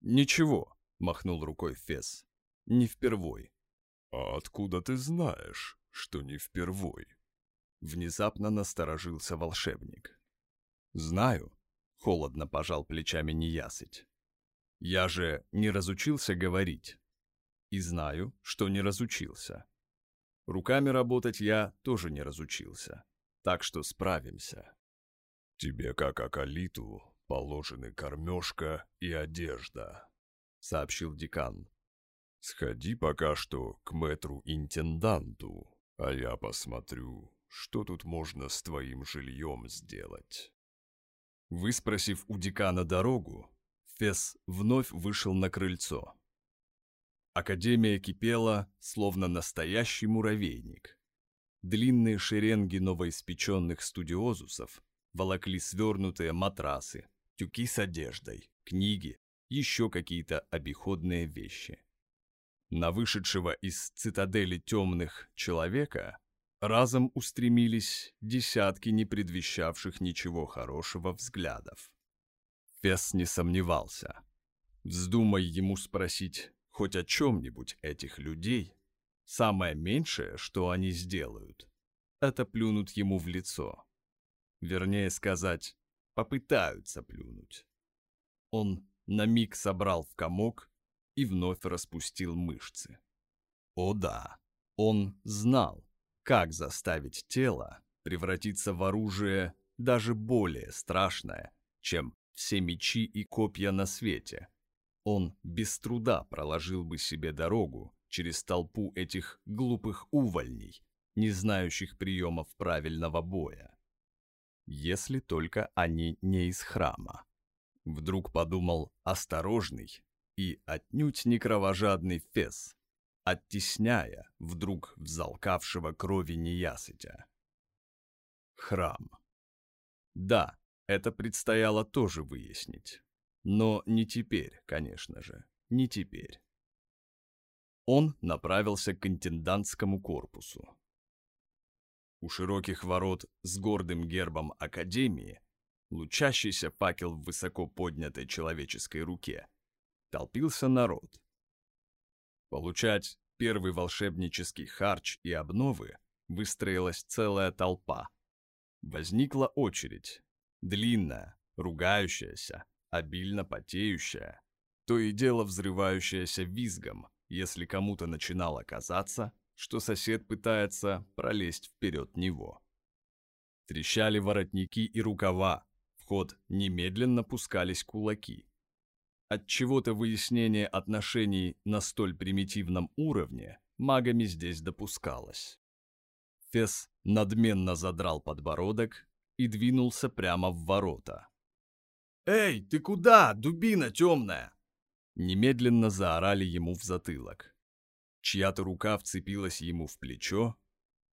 «Ничего», — махнул рукой Фес, — «не впервой». «А откуда ты знаешь, что не впервой?» Внезапно насторожился волшебник. «Знаю», — холодно пожал плечами неясыть. Я же не разучился говорить. И знаю, что не разучился. Руками работать я тоже не разучился. Так что справимся. Тебе, как Акалиту, положены кормежка и одежда, сообщил декан. Сходи пока что к мэтру-интенданту, а я посмотрю, что тут можно с твоим жильем сделать. Выспросив у декана дорогу, Фес вновь вышел на крыльцо. Академия кипела, словно настоящий муравейник. Длинные шеренги новоиспеченных студиозусов волокли свернутые матрасы, тюки с одеждой, книги, еще какие-то обиходные вещи. На вышедшего из цитадели темных человека разом устремились десятки не предвещавших ничего хорошего взглядов. Фесс не сомневался. Вздумай ему спросить хоть о чем-нибудь этих людей, самое меньшее, что они сделают, это плюнут ему в лицо. Вернее сказать, попытаются плюнуть. Он на миг собрал в комок и вновь распустил мышцы. О да, он знал, как заставить тело превратиться в оружие даже более страшное, чем все мечи и копья на свете. Он без труда проложил бы себе дорогу через толпу этих глупых увольней, не знающих приемов правильного боя. Если только они не из храма. Вдруг подумал осторожный и отнюдь не кровожадный Фес, оттесняя вдруг взалкавшего крови неясытя. Храм. Да, это предстояло тоже выяснить. Но не теперь, конечно же, не теперь. Он направился к интендантскому корпусу. У широких ворот с гордым гербом Академии, лучащийся факел в высоко поднятой человеческой руке, толпился народ. Получать первый волшебнический харч и обновы выстроилась целая толпа. Возникла очередь, длинная, ругающаяся, обильно потеющая, то и дело взрывающаяся визгом, если кому-то начинало казаться, что сосед пытается пролезть вперед него. Трещали воротники и рукава, в ход немедленно пускались кулаки. От чего-то выяснение отношений на столь примитивном уровне магами здесь допускалось. Фес надменно задрал подбородок и двинулся прямо в ворота. «Эй, ты куда, дубина темная?» Немедленно заорали ему в затылок. Чья-то рука вцепилась ему в плечо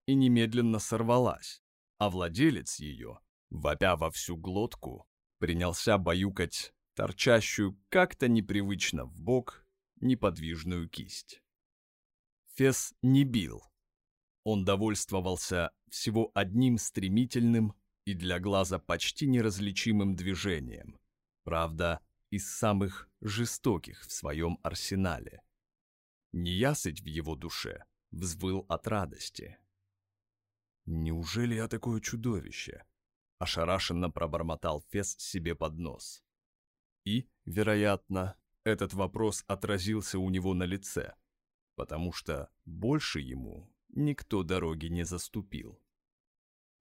и немедленно сорвалась, а владелец ее, вопя во всю глотку, принялся баюкать торчащую как-то непривычно в бок неподвижную кисть. Фес не бил. Он довольствовался всего одним стремительным и для глаза почти неразличимым движением, правда, из самых жестоких в своем арсенале. Неясыть в его душе взвыл от радости. «Неужели я такое чудовище?» — ошарашенно пробормотал Фес себе под нос. И, вероятно, этот вопрос отразился у него на лице, потому что больше ему никто дороги не заступил.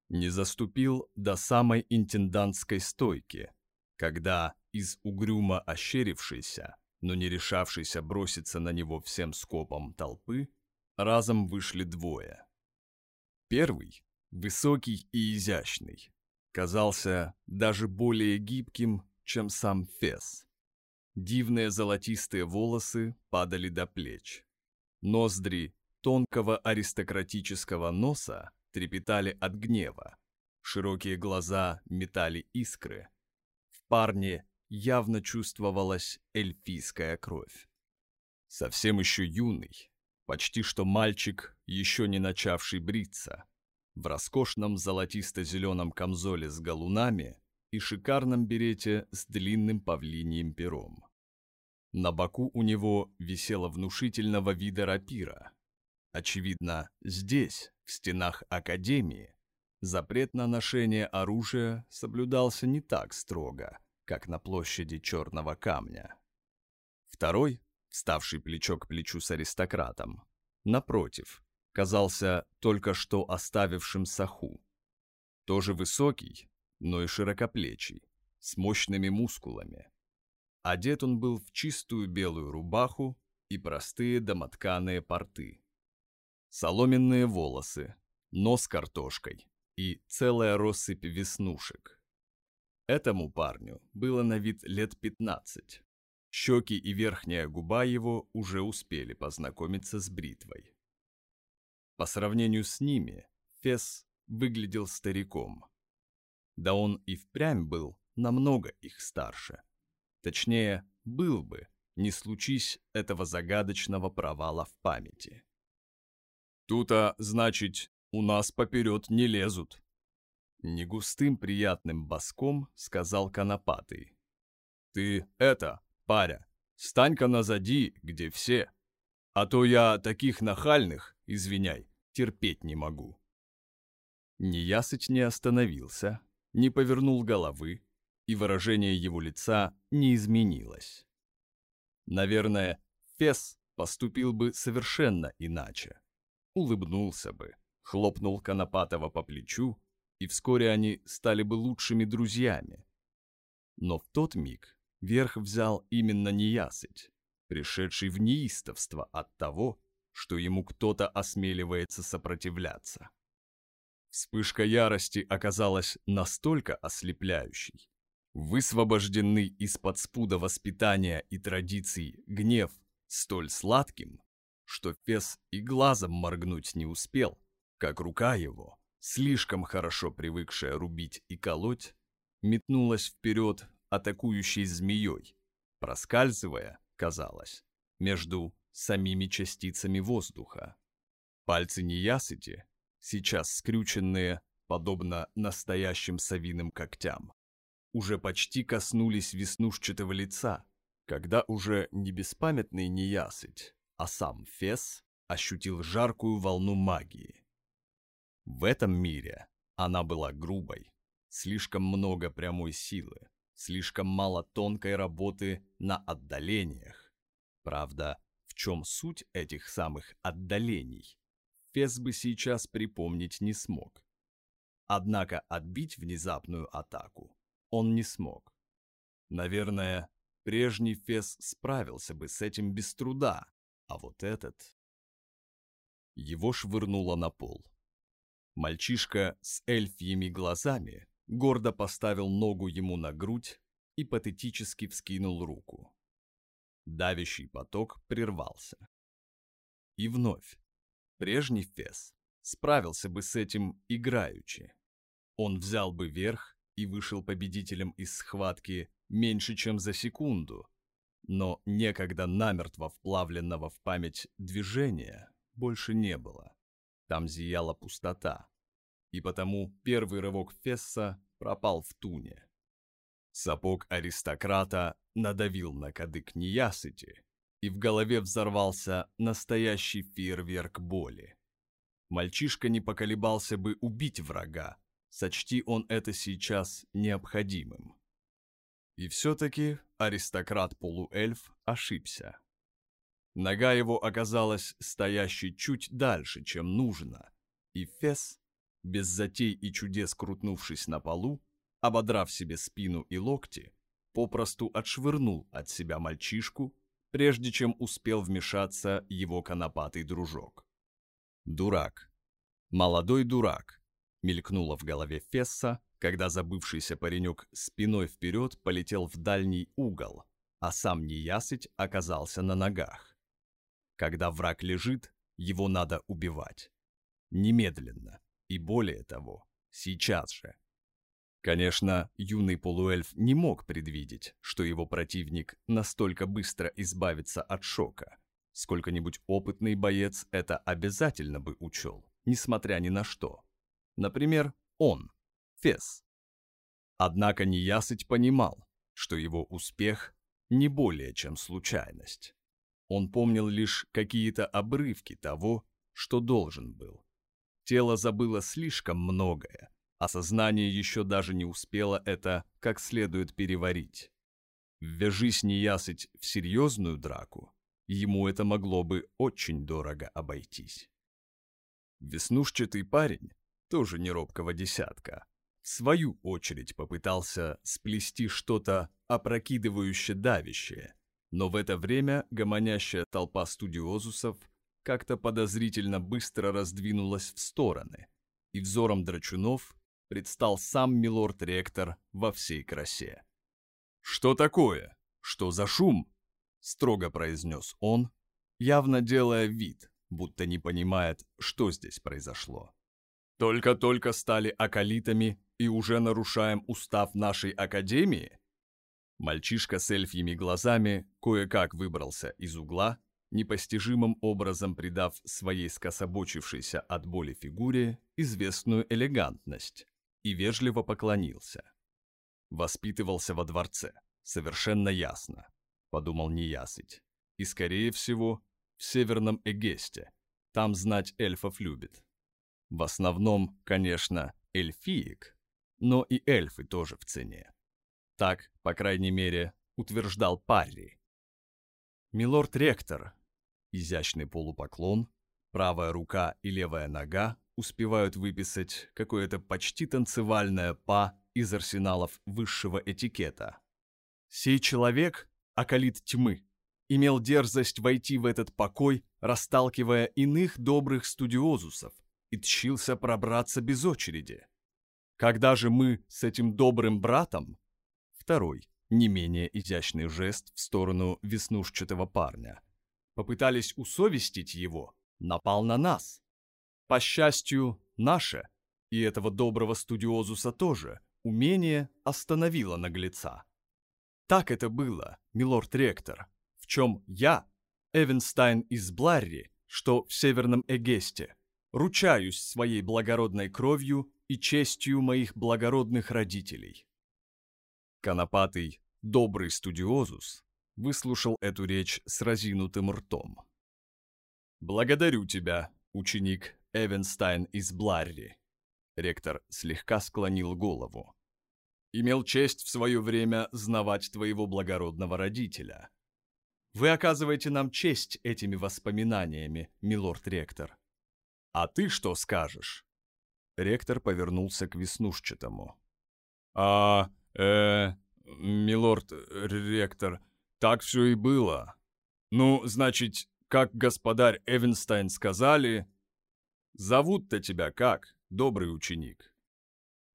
Не заступил до самой интендантской стойки, когда из угрюмо ощерившейся, но не решавшейся броситься на него всем скопом толпы, разом вышли двое. Первый, высокий и изящный, казался даже более гибким чем сам Фес. Дивные золотистые волосы падали до плеч. Ноздри тонкого аристократического носа трепетали от гнева. Широкие глаза метали искры. Парне явно чувствовалась эльфийская кровь. Совсем еще юный, почти что мальчик, еще не начавший бриться, в роскошном золотисто-зеленом камзоле с галунами и шикарном берете с длинным павлиньим пером. На боку у него висела внушительного вида рапира. Очевидно, здесь, в стенах Академии, запрет на ношение оружия соблюдался не так строго, как на площади Черного Камня. Второй, вставший плечо к плечу с аристократом, напротив, казался только что оставившим саху. Тоже высокий, но и широкоплечий, с мощными мускулами. Одет он был в чистую белую рубаху и простые домотканые порты. Соломенные волосы, нос картошкой и целая россыпь веснушек. Этому парню было на вид лет 15. Щеки и верхняя губа его уже успели познакомиться с бритвой. По сравнению с ними, Фес выглядел стариком. Да он и впрямь был намного их старше. Точнее, был бы, не случись этого загадочного провала в памяти. Тут-то, значит, у нас поперед не лезут. Негустым приятным боском сказал Конопатый. Ты это, паря, стань-ка назади, где все. А то я таких нахальных, извиняй, терпеть не могу. Неясыть не остановился, не повернул головы, и выражение его лица не изменилось. Наверное, Фес поступил бы совершенно иначе. Улыбнулся бы, хлопнул Конопатова по плечу, и вскоре они стали бы лучшими друзьями. Но в тот миг верх взял именно неясыть, пришедший в неистовство от того, что ему кто-то осмеливается сопротивляться. Вспышка ярости оказалась настолько ослепляющей. Высвобожденный из-под спуда воспитания и традиций гнев столь сладким, что Фес и глазом моргнуть не успел, как рука его, слишком хорошо привыкшая рубить и колоть, метнулась вперед атакующей змеей, проскальзывая, казалось, между самими частицами воздуха. Пальцы неясыти сейчас скрюченные, подобно настоящим совиным когтям. Уже почти коснулись веснушчатого лица, когда уже не беспамятный неясыть, а сам Фес ощутил жаркую волну магии. В этом мире она была грубой, слишком много прямой силы, слишком мало тонкой работы на отдалениях. Правда, в чем суть этих самых отдалений, Фес бы сейчас припомнить не смог. Однако отбить внезапную атаку он не смог. Наверное, прежний Фес справился бы с этим без труда, а вот этот... Его швырнуло на пол. Мальчишка с эльфьими глазами гордо поставил ногу ему на грудь и патетически вскинул руку. Давящий поток прервался. И вновь Прежний Фес справился бы с этим играючи. Он взял бы верх и вышел победителем из схватки меньше, чем за секунду. Но некогда намертво вплавленного в память движения больше не было. Там зияла пустота. И потому первый рывок Фесса пропал в туне. Сапог аристократа надавил на кадык неясыти, и в голове взорвался настоящий фейерверк боли. Мальчишка не поколебался бы убить врага, сочти он это сейчас необходимым. И все-таки аристократ-полуэльф ошибся. Нога его оказалась стоящей чуть дальше, чем нужно, и Фес, без затей и чудес крутнувшись на полу, ободрав себе спину и локти, попросту отшвырнул от себя мальчишку прежде чем успел вмешаться его конопатый дружок. «Дурак. Молодой дурак», — мелькнуло в голове Фесса, когда забывшийся паренек спиной вперед полетел в дальний угол, а сам неясыть оказался на ногах. Когда враг лежит, его надо убивать. Немедленно. И более того, сейчас же. Конечно, юный полуэльф не мог предвидеть, что его противник настолько быстро избавится от шока. Сколько-нибудь опытный боец это обязательно бы учел, несмотря ни на что. Например, он, Фес. Однако неясыть понимал, что его успех не более чем случайность. Он помнил лишь какие-то обрывки того, что должен был. Тело забыло слишком многое, а сознание еще даже не успело это как следует переварить. Ввяжись неясыть в серьезную драку, ему это могло бы очень дорого обойтись. Веснушчатый парень, тоже не робкого десятка, в свою очередь попытался сплести что-то опрокидывающее давящее, но в это время гомонящая толпа студиозусов как-то подозрительно быстро раздвинулась в стороны, и взором драчунов предстал сам милорд-ректор во всей красе. «Что такое? Что за шум?» — строго произнес он, явно делая вид, будто не понимает, что здесь произошло. «Только-только стали акалитами и уже нарушаем устав нашей академии?» Мальчишка с эльфьими глазами кое-как выбрался из угла, непостижимым образом придав своей скособочившейся от боли фигуре известную элегантность, и вежливо поклонился. Воспитывался во дворце, совершенно ясно, подумал неясыть, и, скорее всего, в Северном Эгесте, там знать эльфов любит. В основном, конечно, эльфиек, но и эльфы тоже в цене. Так, по крайней мере, утверждал Парри. Милорд-ректор, изящный полупоклон, правая рука и левая нога успевают выписать какое-то почти танцевальное па из арсеналов высшего этикета. Сей человек, околит тьмы, имел дерзость войти в этот покой, расталкивая иных добрых студиозусов, и тщился пробраться без очереди. Когда же мы с этим добрым братом, второй, не менее изящный жест в сторону веснушчатого парня, попытались усовестить его, напал на нас. По счастью, наше, и этого доброго студиозуса тоже, умение остановило наглеца. Так это было, милорд-ректор, в чем я, Эвенстайн из Бларри, что в Северном Эгесте, ручаюсь своей благородной кровью и честью моих благородных родителей. Конопатый, добрый студиозус выслушал эту речь с разинутым ртом. «Благодарю тебя, ученик Эвенстайн из Бларри», ректор слегка склонил голову. «Имел честь в свое время знавать твоего благородного родителя. Вы оказываете нам честь этими воспоминаниями, милорд-ректор. А ты что скажешь?» Ректор повернулся к Веснушчатому. «А, э, милорд-ректор, так все и было. Ну, значит, как господарь Эвенстайн сказали, зовут-то тебя как, добрый ученик?»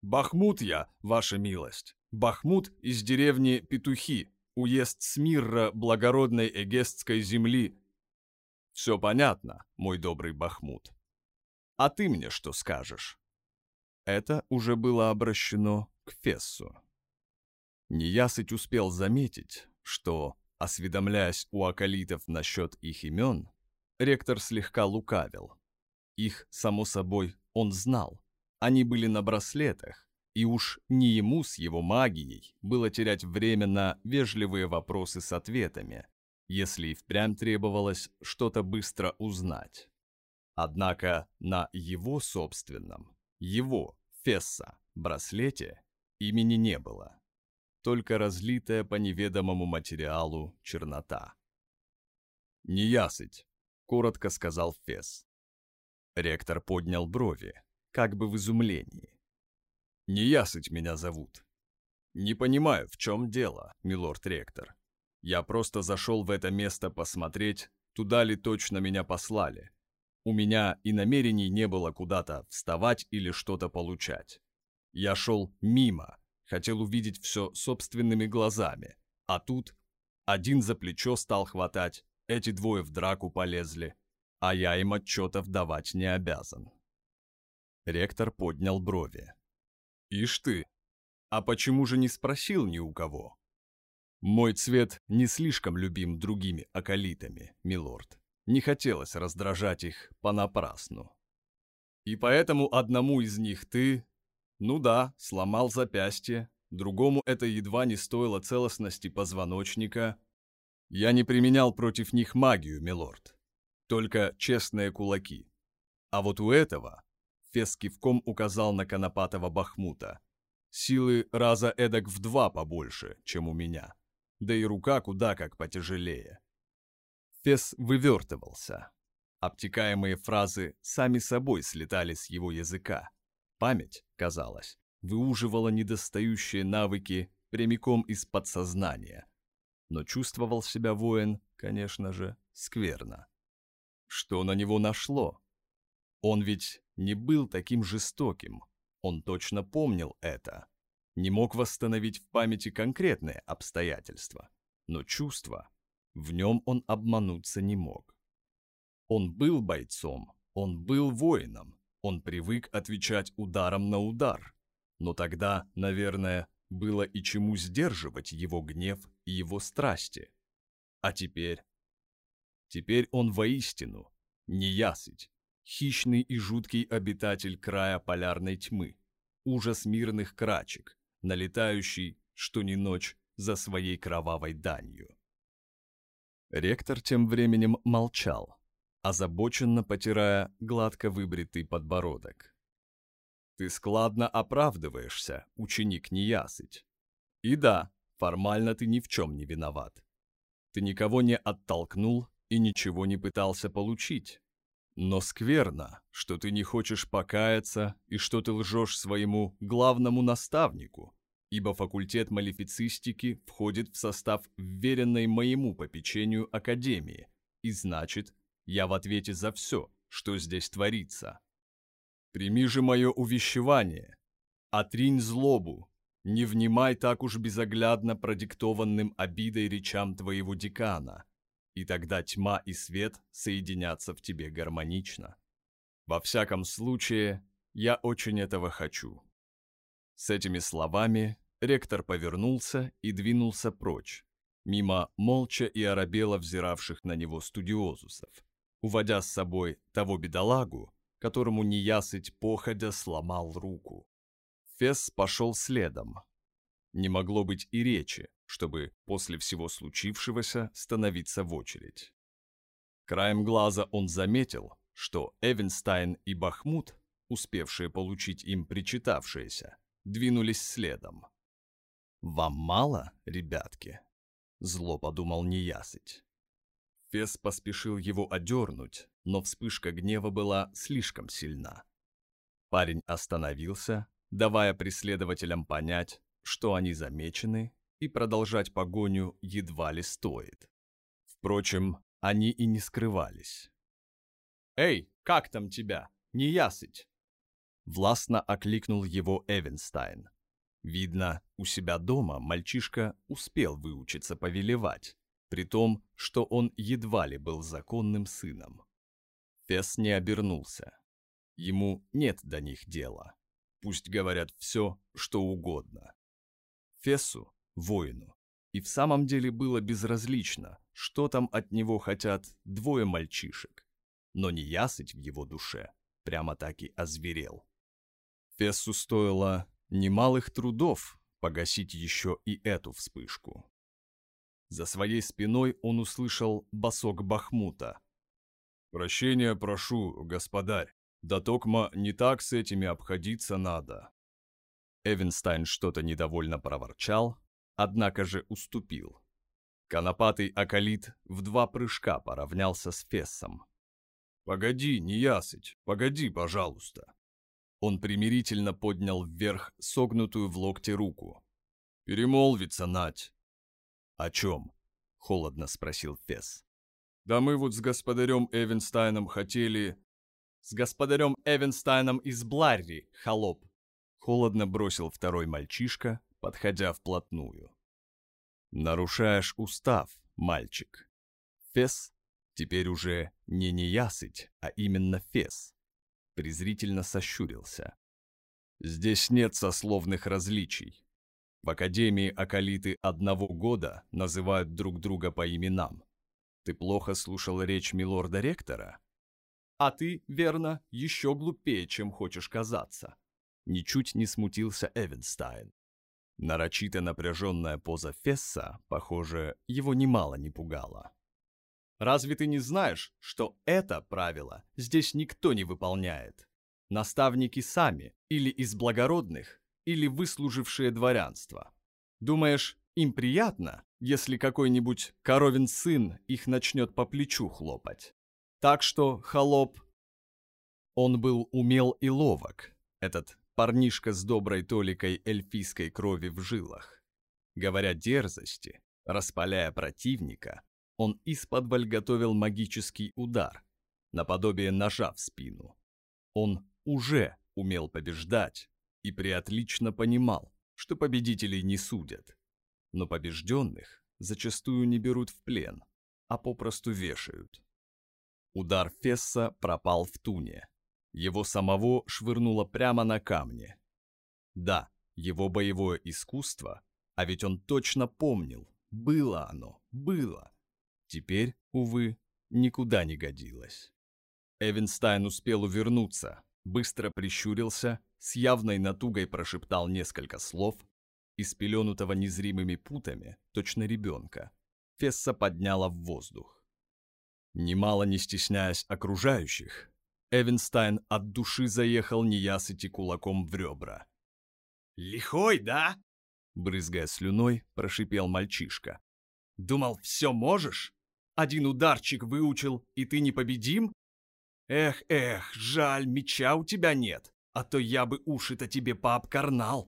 «Бахмут я, ваша милость. Бахмут из деревни Петухи, уезд Смирра благородной эгестской земли. Все понятно, мой добрый Бахмут. А ты мне что скажешь? Это уже было обращено к Фессу. Неясыть успел заметить, что, осведомляясь у акалитов насчет их имен, ректор слегка лукавил. Их, само собой, он знал. Они были на браслетах, и уж не ему с его магией было терять время на вежливые вопросы с ответами, если и впрямь требовалось что-то быстро узнать. Однако на его собственном, его, Фесса, браслете имени не было, только разлитая по неведомому материалу чернота. «Неясыть», — коротко сказал Фесс. Ректор поднял брови, как бы в изумлении. Неясыть меня зовут. Не понимаю, в чем дело, милорд-ректор. Я просто зашел в это место посмотреть, туда ли точно меня послали. У меня и намерений не было куда-то вставать или что-то получать. Я шел мимо, хотел увидеть все собственными глазами. А тут один за плечо стал хватать, эти двое в драку полезли, а я им отчетов давать не обязан. Ректор поднял брови. «Ишь ты! А почему же не спросил ни у кого?» «Мой цвет не слишком любим другими околитами, милорд. Не хотелось раздражать их понапрасну. И поэтому одному из них ты, ну да, сломал запястье, другому это едва не стоило целостности позвоночника. Я не применял против них магию, милорд. Только честные кулаки. А вот у этого Фес кивком указал на Конопатого Бахмута. Силы раза эдак в два побольше, чем у меня. Да и рука куда как потяжелее. Фес вывертывался. Обтекаемые фразы сами собой слетали с его языка. Память, казалось, выуживала недостающие навыки прямиком из подсознания. Но чувствовал себя воин, конечно же, скверно. Что на него нашло? Он ведь не был таким жестоким. Он точно помнил это. Не мог восстановить в памяти конкретные обстоятельства. Но чувства, в нем он обмануться не мог. Он был бойцом, он был воином, он привык отвечать ударом на удар. Но тогда, наверное, было и чему сдерживать его гнев и его страсти. А теперь? Теперь он воистину неясыть, хищный и жуткий обитатель края полярной тьмы, ужас мирных крачек, налетающий, что ни ночь, за своей кровавой данью. Ректор тем временем молчал, озабоченно потирая гладко выбритый подбородок. «Ты складно оправдываешься, ученик неясыть. И да, формально ты ни в чем не виноват. Ты никого не оттолкнул и ничего не пытался получить. Но скверно, что ты не хочешь покаяться и что ты лжешь своему главному наставнику, ибо факультет малифицистики входит в состав вверенной моему попечению Академии, и значит, я в ответе за все, что здесь творится. Прими же мое увещевание, отринь злобу, не внимай так уж безоглядно продиктованным обидой речам твоего декана, и тогда тьма и свет соединятся в тебе гармонично. Во всяком случае, я очень этого хочу. С этими словами ректор повернулся и двинулся прочь, мимо молча и оробело взиравших на него студиозусов, уводя с собой того бедолагу, которому неясыть походя сломал руку. Фесс пошел следом. Не могло быть и речи, чтобы после всего случившегося становиться в очередь. Краем глаза он заметил, что Эвенстайн и Бахмут, успевшие получить им причитавшееся, двинулись следом. «Вам мало, ребятки?» — зло подумал неясыть. Фес поспешил его одернуть, но вспышка гнева была слишком сильна. Парень остановился, давая преследователям понять, что они замечены, и продолжать погоню едва ли стоит. Впрочем, они и не скрывались. «Эй, как там тебя? Не ясыть!» Властно окликнул его Эвенстайн. Видно, у себя дома мальчишка успел выучиться повелевать, при том, что он едва ли был законным сыном. Фесс не обернулся. Ему нет до них дела. Пусть говорят все, что угодно. Фессу, воину, и в самом деле было безразлично, что там от него хотят двое мальчишек. Но неясыть в его душе прямо так и озверел. Фессу стоило немалых трудов погасить еще и эту вспышку. За своей спиной он услышал басок Бахмута. «Прощения прошу, господарь, да токмо не так с этими обходиться надо». Эвенстайн что-то недовольно проворчал, однако же уступил. Конопатый аколит в два прыжка поравнялся с Фессом. «Погоди, неясыть, погоди, пожалуйста». Он примирительно поднял вверх согнутую в локте руку. «Перемолвиться нать!» «О чем?» — холодно спросил Фесс. «Да мы вот с господарем Эвенстайном хотели...» «С господарем Эвенстайном из Бларри, холоп!» Холодно бросил второй мальчишка, подходя вплотную. «Нарушаешь устав, мальчик. Фесс теперь уже не неясыть, а именно Фесс презрительно сощурился. Здесь нет сословных различий. В Академии аколиты одного года называют друг друга по именам. Ты плохо слушал речь милорда-ректора? А ты, верно, еще глупее, чем хочешь казаться. Ничуть не смутился Эвенстайн. Нарочито напряженная поза Фесса, похоже, его немало не пугала. Разве ты не знаешь, что это правило здесь никто не выполняет? Наставники сами, или из благородных, или выслужившие дворянство. Думаешь, им приятно, если какой-нибудь коровин сын их начнет по плечу хлопать? Так что, холоп... Он был умел и ловок, этот парнишка с доброй толикой эльфийской крови в жилах. Говоря дерзости, распаляя противника, он из-под готовил магический удар, наподобие ножа в спину. Он уже умел побеждать и преотлично понимал, что победителей не судят. Но побежденных зачастую не берут в плен, а попросту вешают. Удар Фесса пропал втуне. Его самого швырнуло прямо на камни. Да, Его боевое искусство, а ведь он точно помнил, было оно, было. Теперь, увы, никуда не годилось. Эвенстайн успел увернуться, быстро прищурился, с явной натугой прошептал несколько слов, и спеленутого незримыми путами, точно ребенка. Фесса подняла в воздух. Нимало не стесняясь окружающих, Эвенстайн от души заехал неясыти кулаком в ребра. «Лихой, да?» Брызгая слюной, прошипел мальчишка. «Думал, все можешь? Один ударчик выучил, и ты непобедим? Эх, эх, жаль, меча у тебя нет, а то я бы уши-то тебе пообкарнал.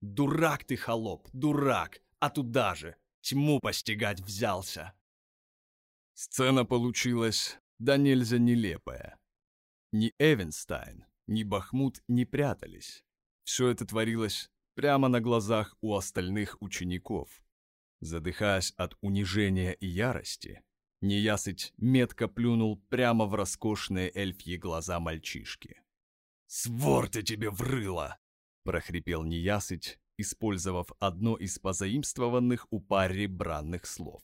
Дурак ты, холоп, дурак, а туда же тьму постигать взялся». Сцена получилась донельзя нелепая. Ни Эвенстайн, ни Бахмут не прятались. Все это творилось прямо на глазах у остальных учеников. Задыхаясь от унижения и ярости, Неясыть метко плюнул прямо в роскошные эльфьи глаза мальчишки. «Свор ты тебе врыло!» – прохрипел Неясыть, использовав одно из позаимствованных у Парри бранных слов.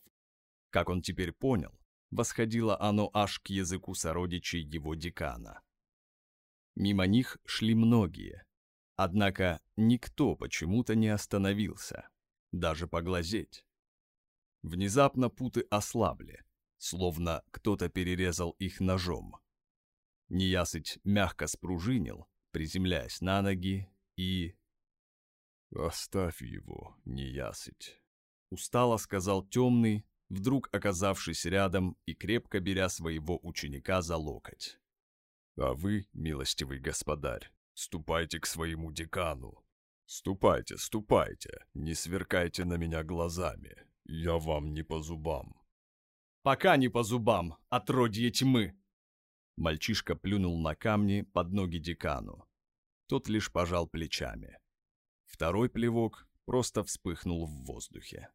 Как он теперь понял, восходило оно аж к языку сородичей его декана. Мимо них шли многие, однако никто почему-то не остановился, даже поглазеть. Внезапно путы ослабли, словно кто-то перерезал их ножом. Неясыть мягко спружинил, приземляясь на ноги, и... «Оставь его, неясыть», — устало сказал темный, вдруг оказавшись рядом и крепко беря своего ученика за локоть. «А вы, милостивый господарь, ступайте к своему декану. Ступайте, ступайте, не сверкайте на меня глазами, я вам не по зубам». Пока не по зубам, отродье тьмы!» Мальчишка плюнул на камни под ноги декану. Тот лишь пожал плечами. Второй плевок просто вспыхнул в воздухе.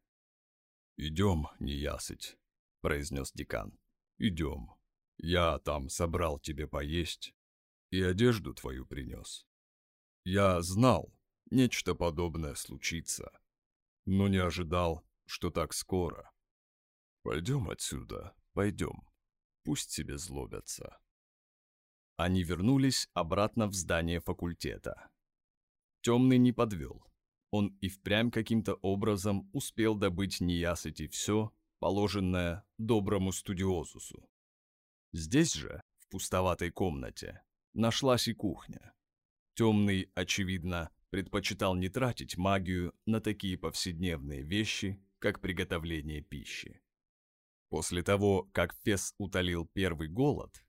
«Идем, неясыть», — произнес декан. «Идем. Я там собрал тебе поесть и одежду твою принес. Я знал, нечто подобное случится, но не ожидал, что так скоро. Пойдем отсюда, пойдем. Пусть себе злобятся. Они вернулись обратно в здание факультета. Темный не подвел. Он и впрямь каким-то образом успел добыть неясыти все, положенное доброму студиозусу. Здесь же, в пустоватой комнате, нашлась и кухня. Темный, очевидно, предпочитал не тратить магию на такие повседневные вещи, как приготовление пищи. После того, как Фес утолил первый голод,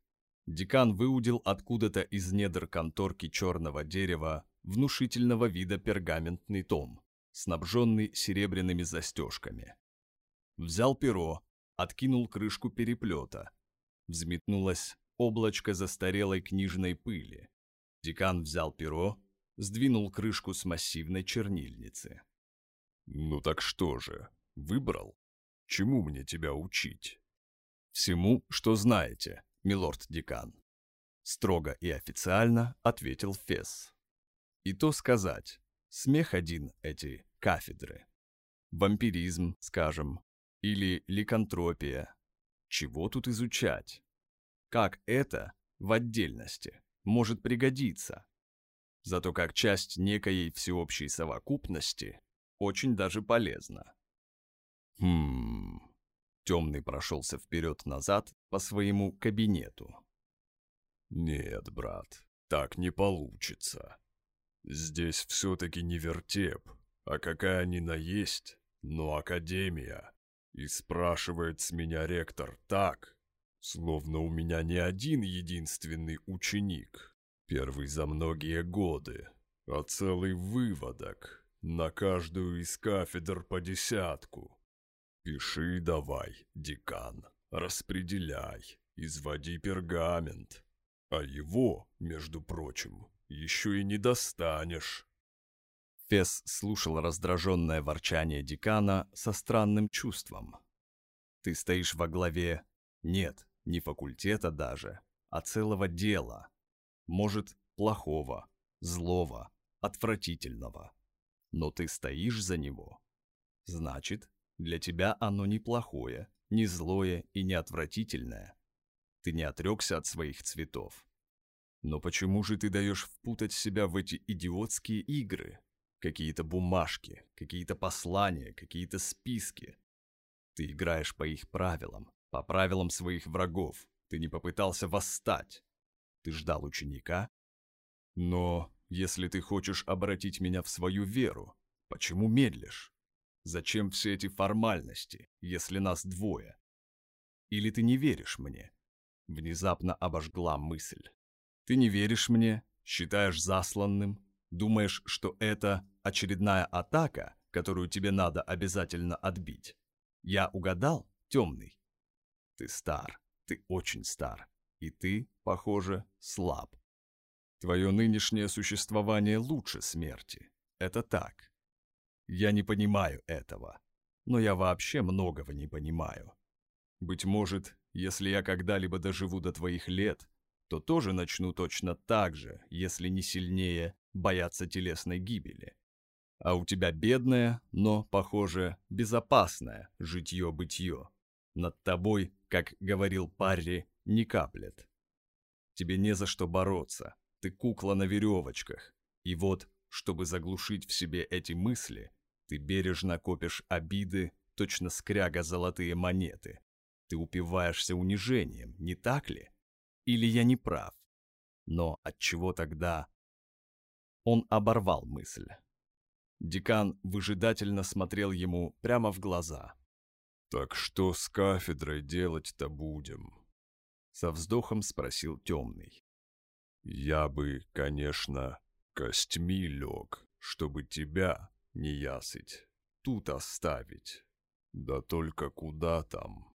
декан выудил откуда-то из недр конторки черного дерева внушительного вида пергаментный том, снабженный серебряными застежками. Взял перо, откинул крышку переплета. Взметнулось облачко застарелой книжной пыли. Декан взял перо, сдвинул крышку с массивной чернильницы. «Ну так что же, выбрал?» Чему мне тебя учить? Всему, что знаете, милорд-декан. Строго и официально ответил Фес. И то сказать, смех один эти кафедры. Вампиризм, скажем, или ликантропия. Чего тут изучать? Как это, в отдельности, может пригодиться? Зато как часть некоей всеобщей совокупности очень даже полезно. Хм... Темный прошелся вперед-назад по своему кабинету. «Нет, брат, так не получится. Здесь все-таки не вертеп, а какая ни на есть, но академия. И спрашивает с меня ректор так, словно у меня не один единственный ученик, первый за многие годы, а целый выводок, на каждую из кафедр по десятку. Пиши давай, декан, распределяй, изводи пергамент. А его, между прочим, еще и не достанешь. Фес слушал раздраженное ворчание декана со странным чувством. Ты стоишь во главе... Нет, не факультета даже, а целого дела. Может, плохого, злого, отвратительного. но ты стоишь за него. Значит, для тебя оно неплохое, не злое и не отвратительное. Ты не отрекся от своих цветов. Но почему же ты даешь впутать себя в эти идиотские игры? Какие-то бумажки, какие-то послания, какие-то списки. Ты играешь по их правилам, по правилам своих врагов. Ты не попытался восстать. Ты ждал ученика? Но если ты хочешь обратить меня в свою веру, почему медлишь? Зачем все эти формальности, если нас двое? Или ты не веришь мне? Внезапно обожгла мысль. Ты не веришь мне, считаешь засланным, думаешь, что это очередная атака, которую тебе надо обязательно отбить. Я угадал, темный? Ты стар, ты очень стар, и ты, похоже, слаб. Твое нынешнее существование лучше смерти. Это так. Я не понимаю этого, но я вообще многого не понимаю. Быть может, если я когда-либо доживу до твоих лет, то тоже начну точно так же, если не сильнее, бояться телесной гибели. А у тебя бедное, но, похоже, безопасное житье-бытье. Над тобой, как говорил Парри, не каплет. Тебе не за что бороться, ты кукла на веревочках. И вот, чтобы заглушить в себе эти мысли, ты бережно копишь обиды, точно скряга золотые монеты. Ты упиваешься унижением, не так ли? Или я не прав? Но от чего тогда? Он оборвал мысль. Декан выжидательно смотрел ему прямо в глаза. «Так что с кафедрой делать-то будем?» Со вздохом спросил темный. «Я бы, конечно, костьми лег, чтобы тебя, не ясыть, тут оставить. Да только куда там?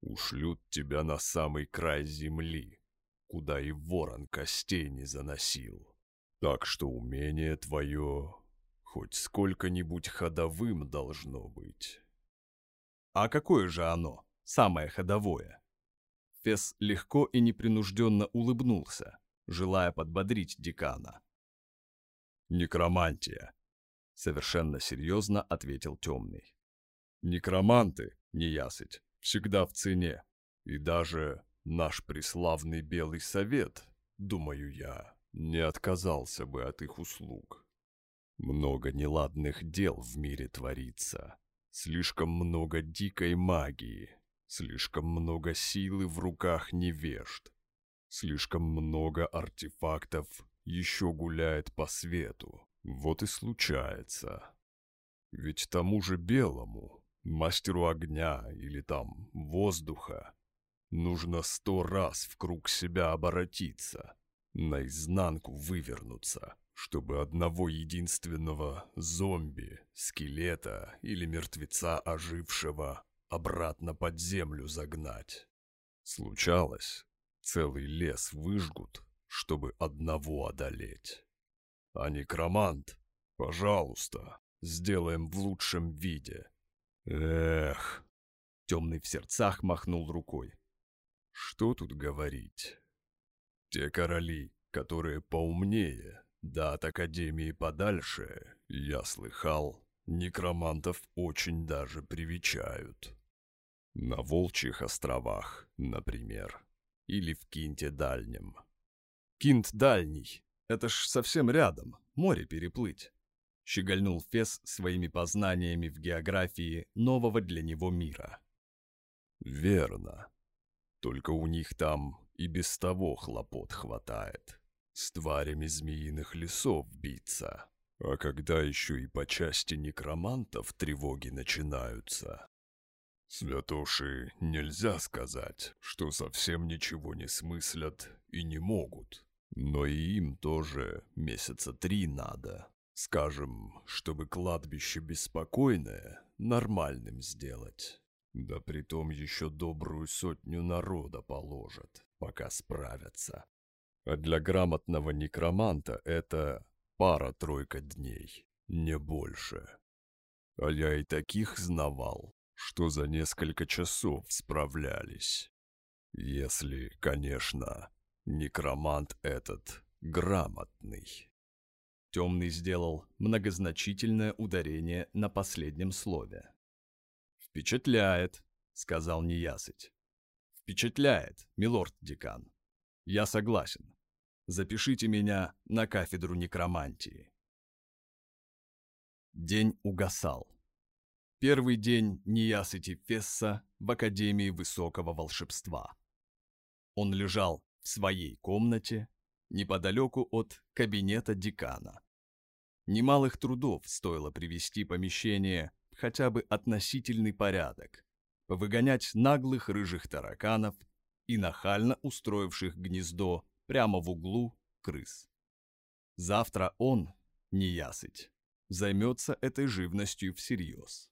Ушлют тебя на самый край земли, куда и ворон костей не заносил. Так что умение твое хоть сколько-нибудь ходовым должно быть. А какое же оно, самое ходовое? Фес легко и непринужденно улыбнулся, желая подбодрить декана. «Некромантия», — совершенно серьезно ответил темный. «Некроманты, неясыть, всегда в цене, и даже Наш преславный Белый Совет, думаю я, не отказался бы от их услуг. Много неладных дел в мире творится, слишком много дикой магии, слишком много силы в руках невежд, слишком много артефактов еще гуляет по свету. Вот и случается. Ведь тому же белому, мастеру огня или там воздуха, Нужно сто раз в круг себя оборотиться, наизнанку вывернуться, чтобы одного единственного зомби, скелета или мертвеца ожившего обратно под землю загнать. Случалось, целый лес выжгут, чтобы одного одолеть. А некромант, пожалуйста, сделаем в лучшем виде. Эх, темный в сердцах махнул рукой. Что тут говорить? Те короли, которые поумнее, да от Академии подальше, я слыхал, некромантов очень даже привечают. На Волчьих островах, например, или в Кинте Дальнем. Кинт Дальний, это ж совсем рядом, море переплыть. Щегольнул Фес своими познаниями в географии нового для него мира. Верно. Только у них там и без того хлопот хватает. С тварями змеиных лесов биться. А когда еще и по части некромантов тревоги начинаются. Святоши нельзя сказать, что совсем ничего не смыслят и не могут. Но и им тоже месяца три надо. Скажем, чтобы кладбище беспокойное нормальным сделать. Да притом еще добрую сотню народа положат, пока справятся. А для грамотного некроманта это пара-тройка дней, не больше. А я и таких знавал, что за несколько часов справлялись. Если, конечно, некромант этот грамотный. Темный сделал многозначительное ударение на последнем слове. «Впечатляет», — сказал неясыть. «Впечатляет, милорд-декан. Я согласен. Запишите меня на кафедру некромантии». День угасал. Первый день неясыти Фесса в Академии Высокого Волшебства. Он лежал в своей комнате неподалеку от кабинета декана. Немалых трудов стоило привести помещение в хотя бы относительный порядок, повыгонять наглых рыжих тараканов и нахально устроивших гнездо прямо в углу крыс. Завтра он, неясыть, займется этой живностью всерьез.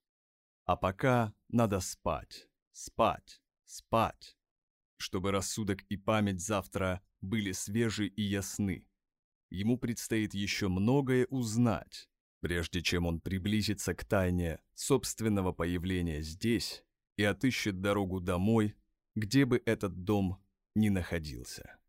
А пока надо спать, спать, спать, чтобы рассудок и память завтра были свежи и ясны. Ему предстоит еще многое узнать, прежде чем он приблизится к тайне собственного появления здесь и отыщет дорогу домой, где бы этот дом ни находился.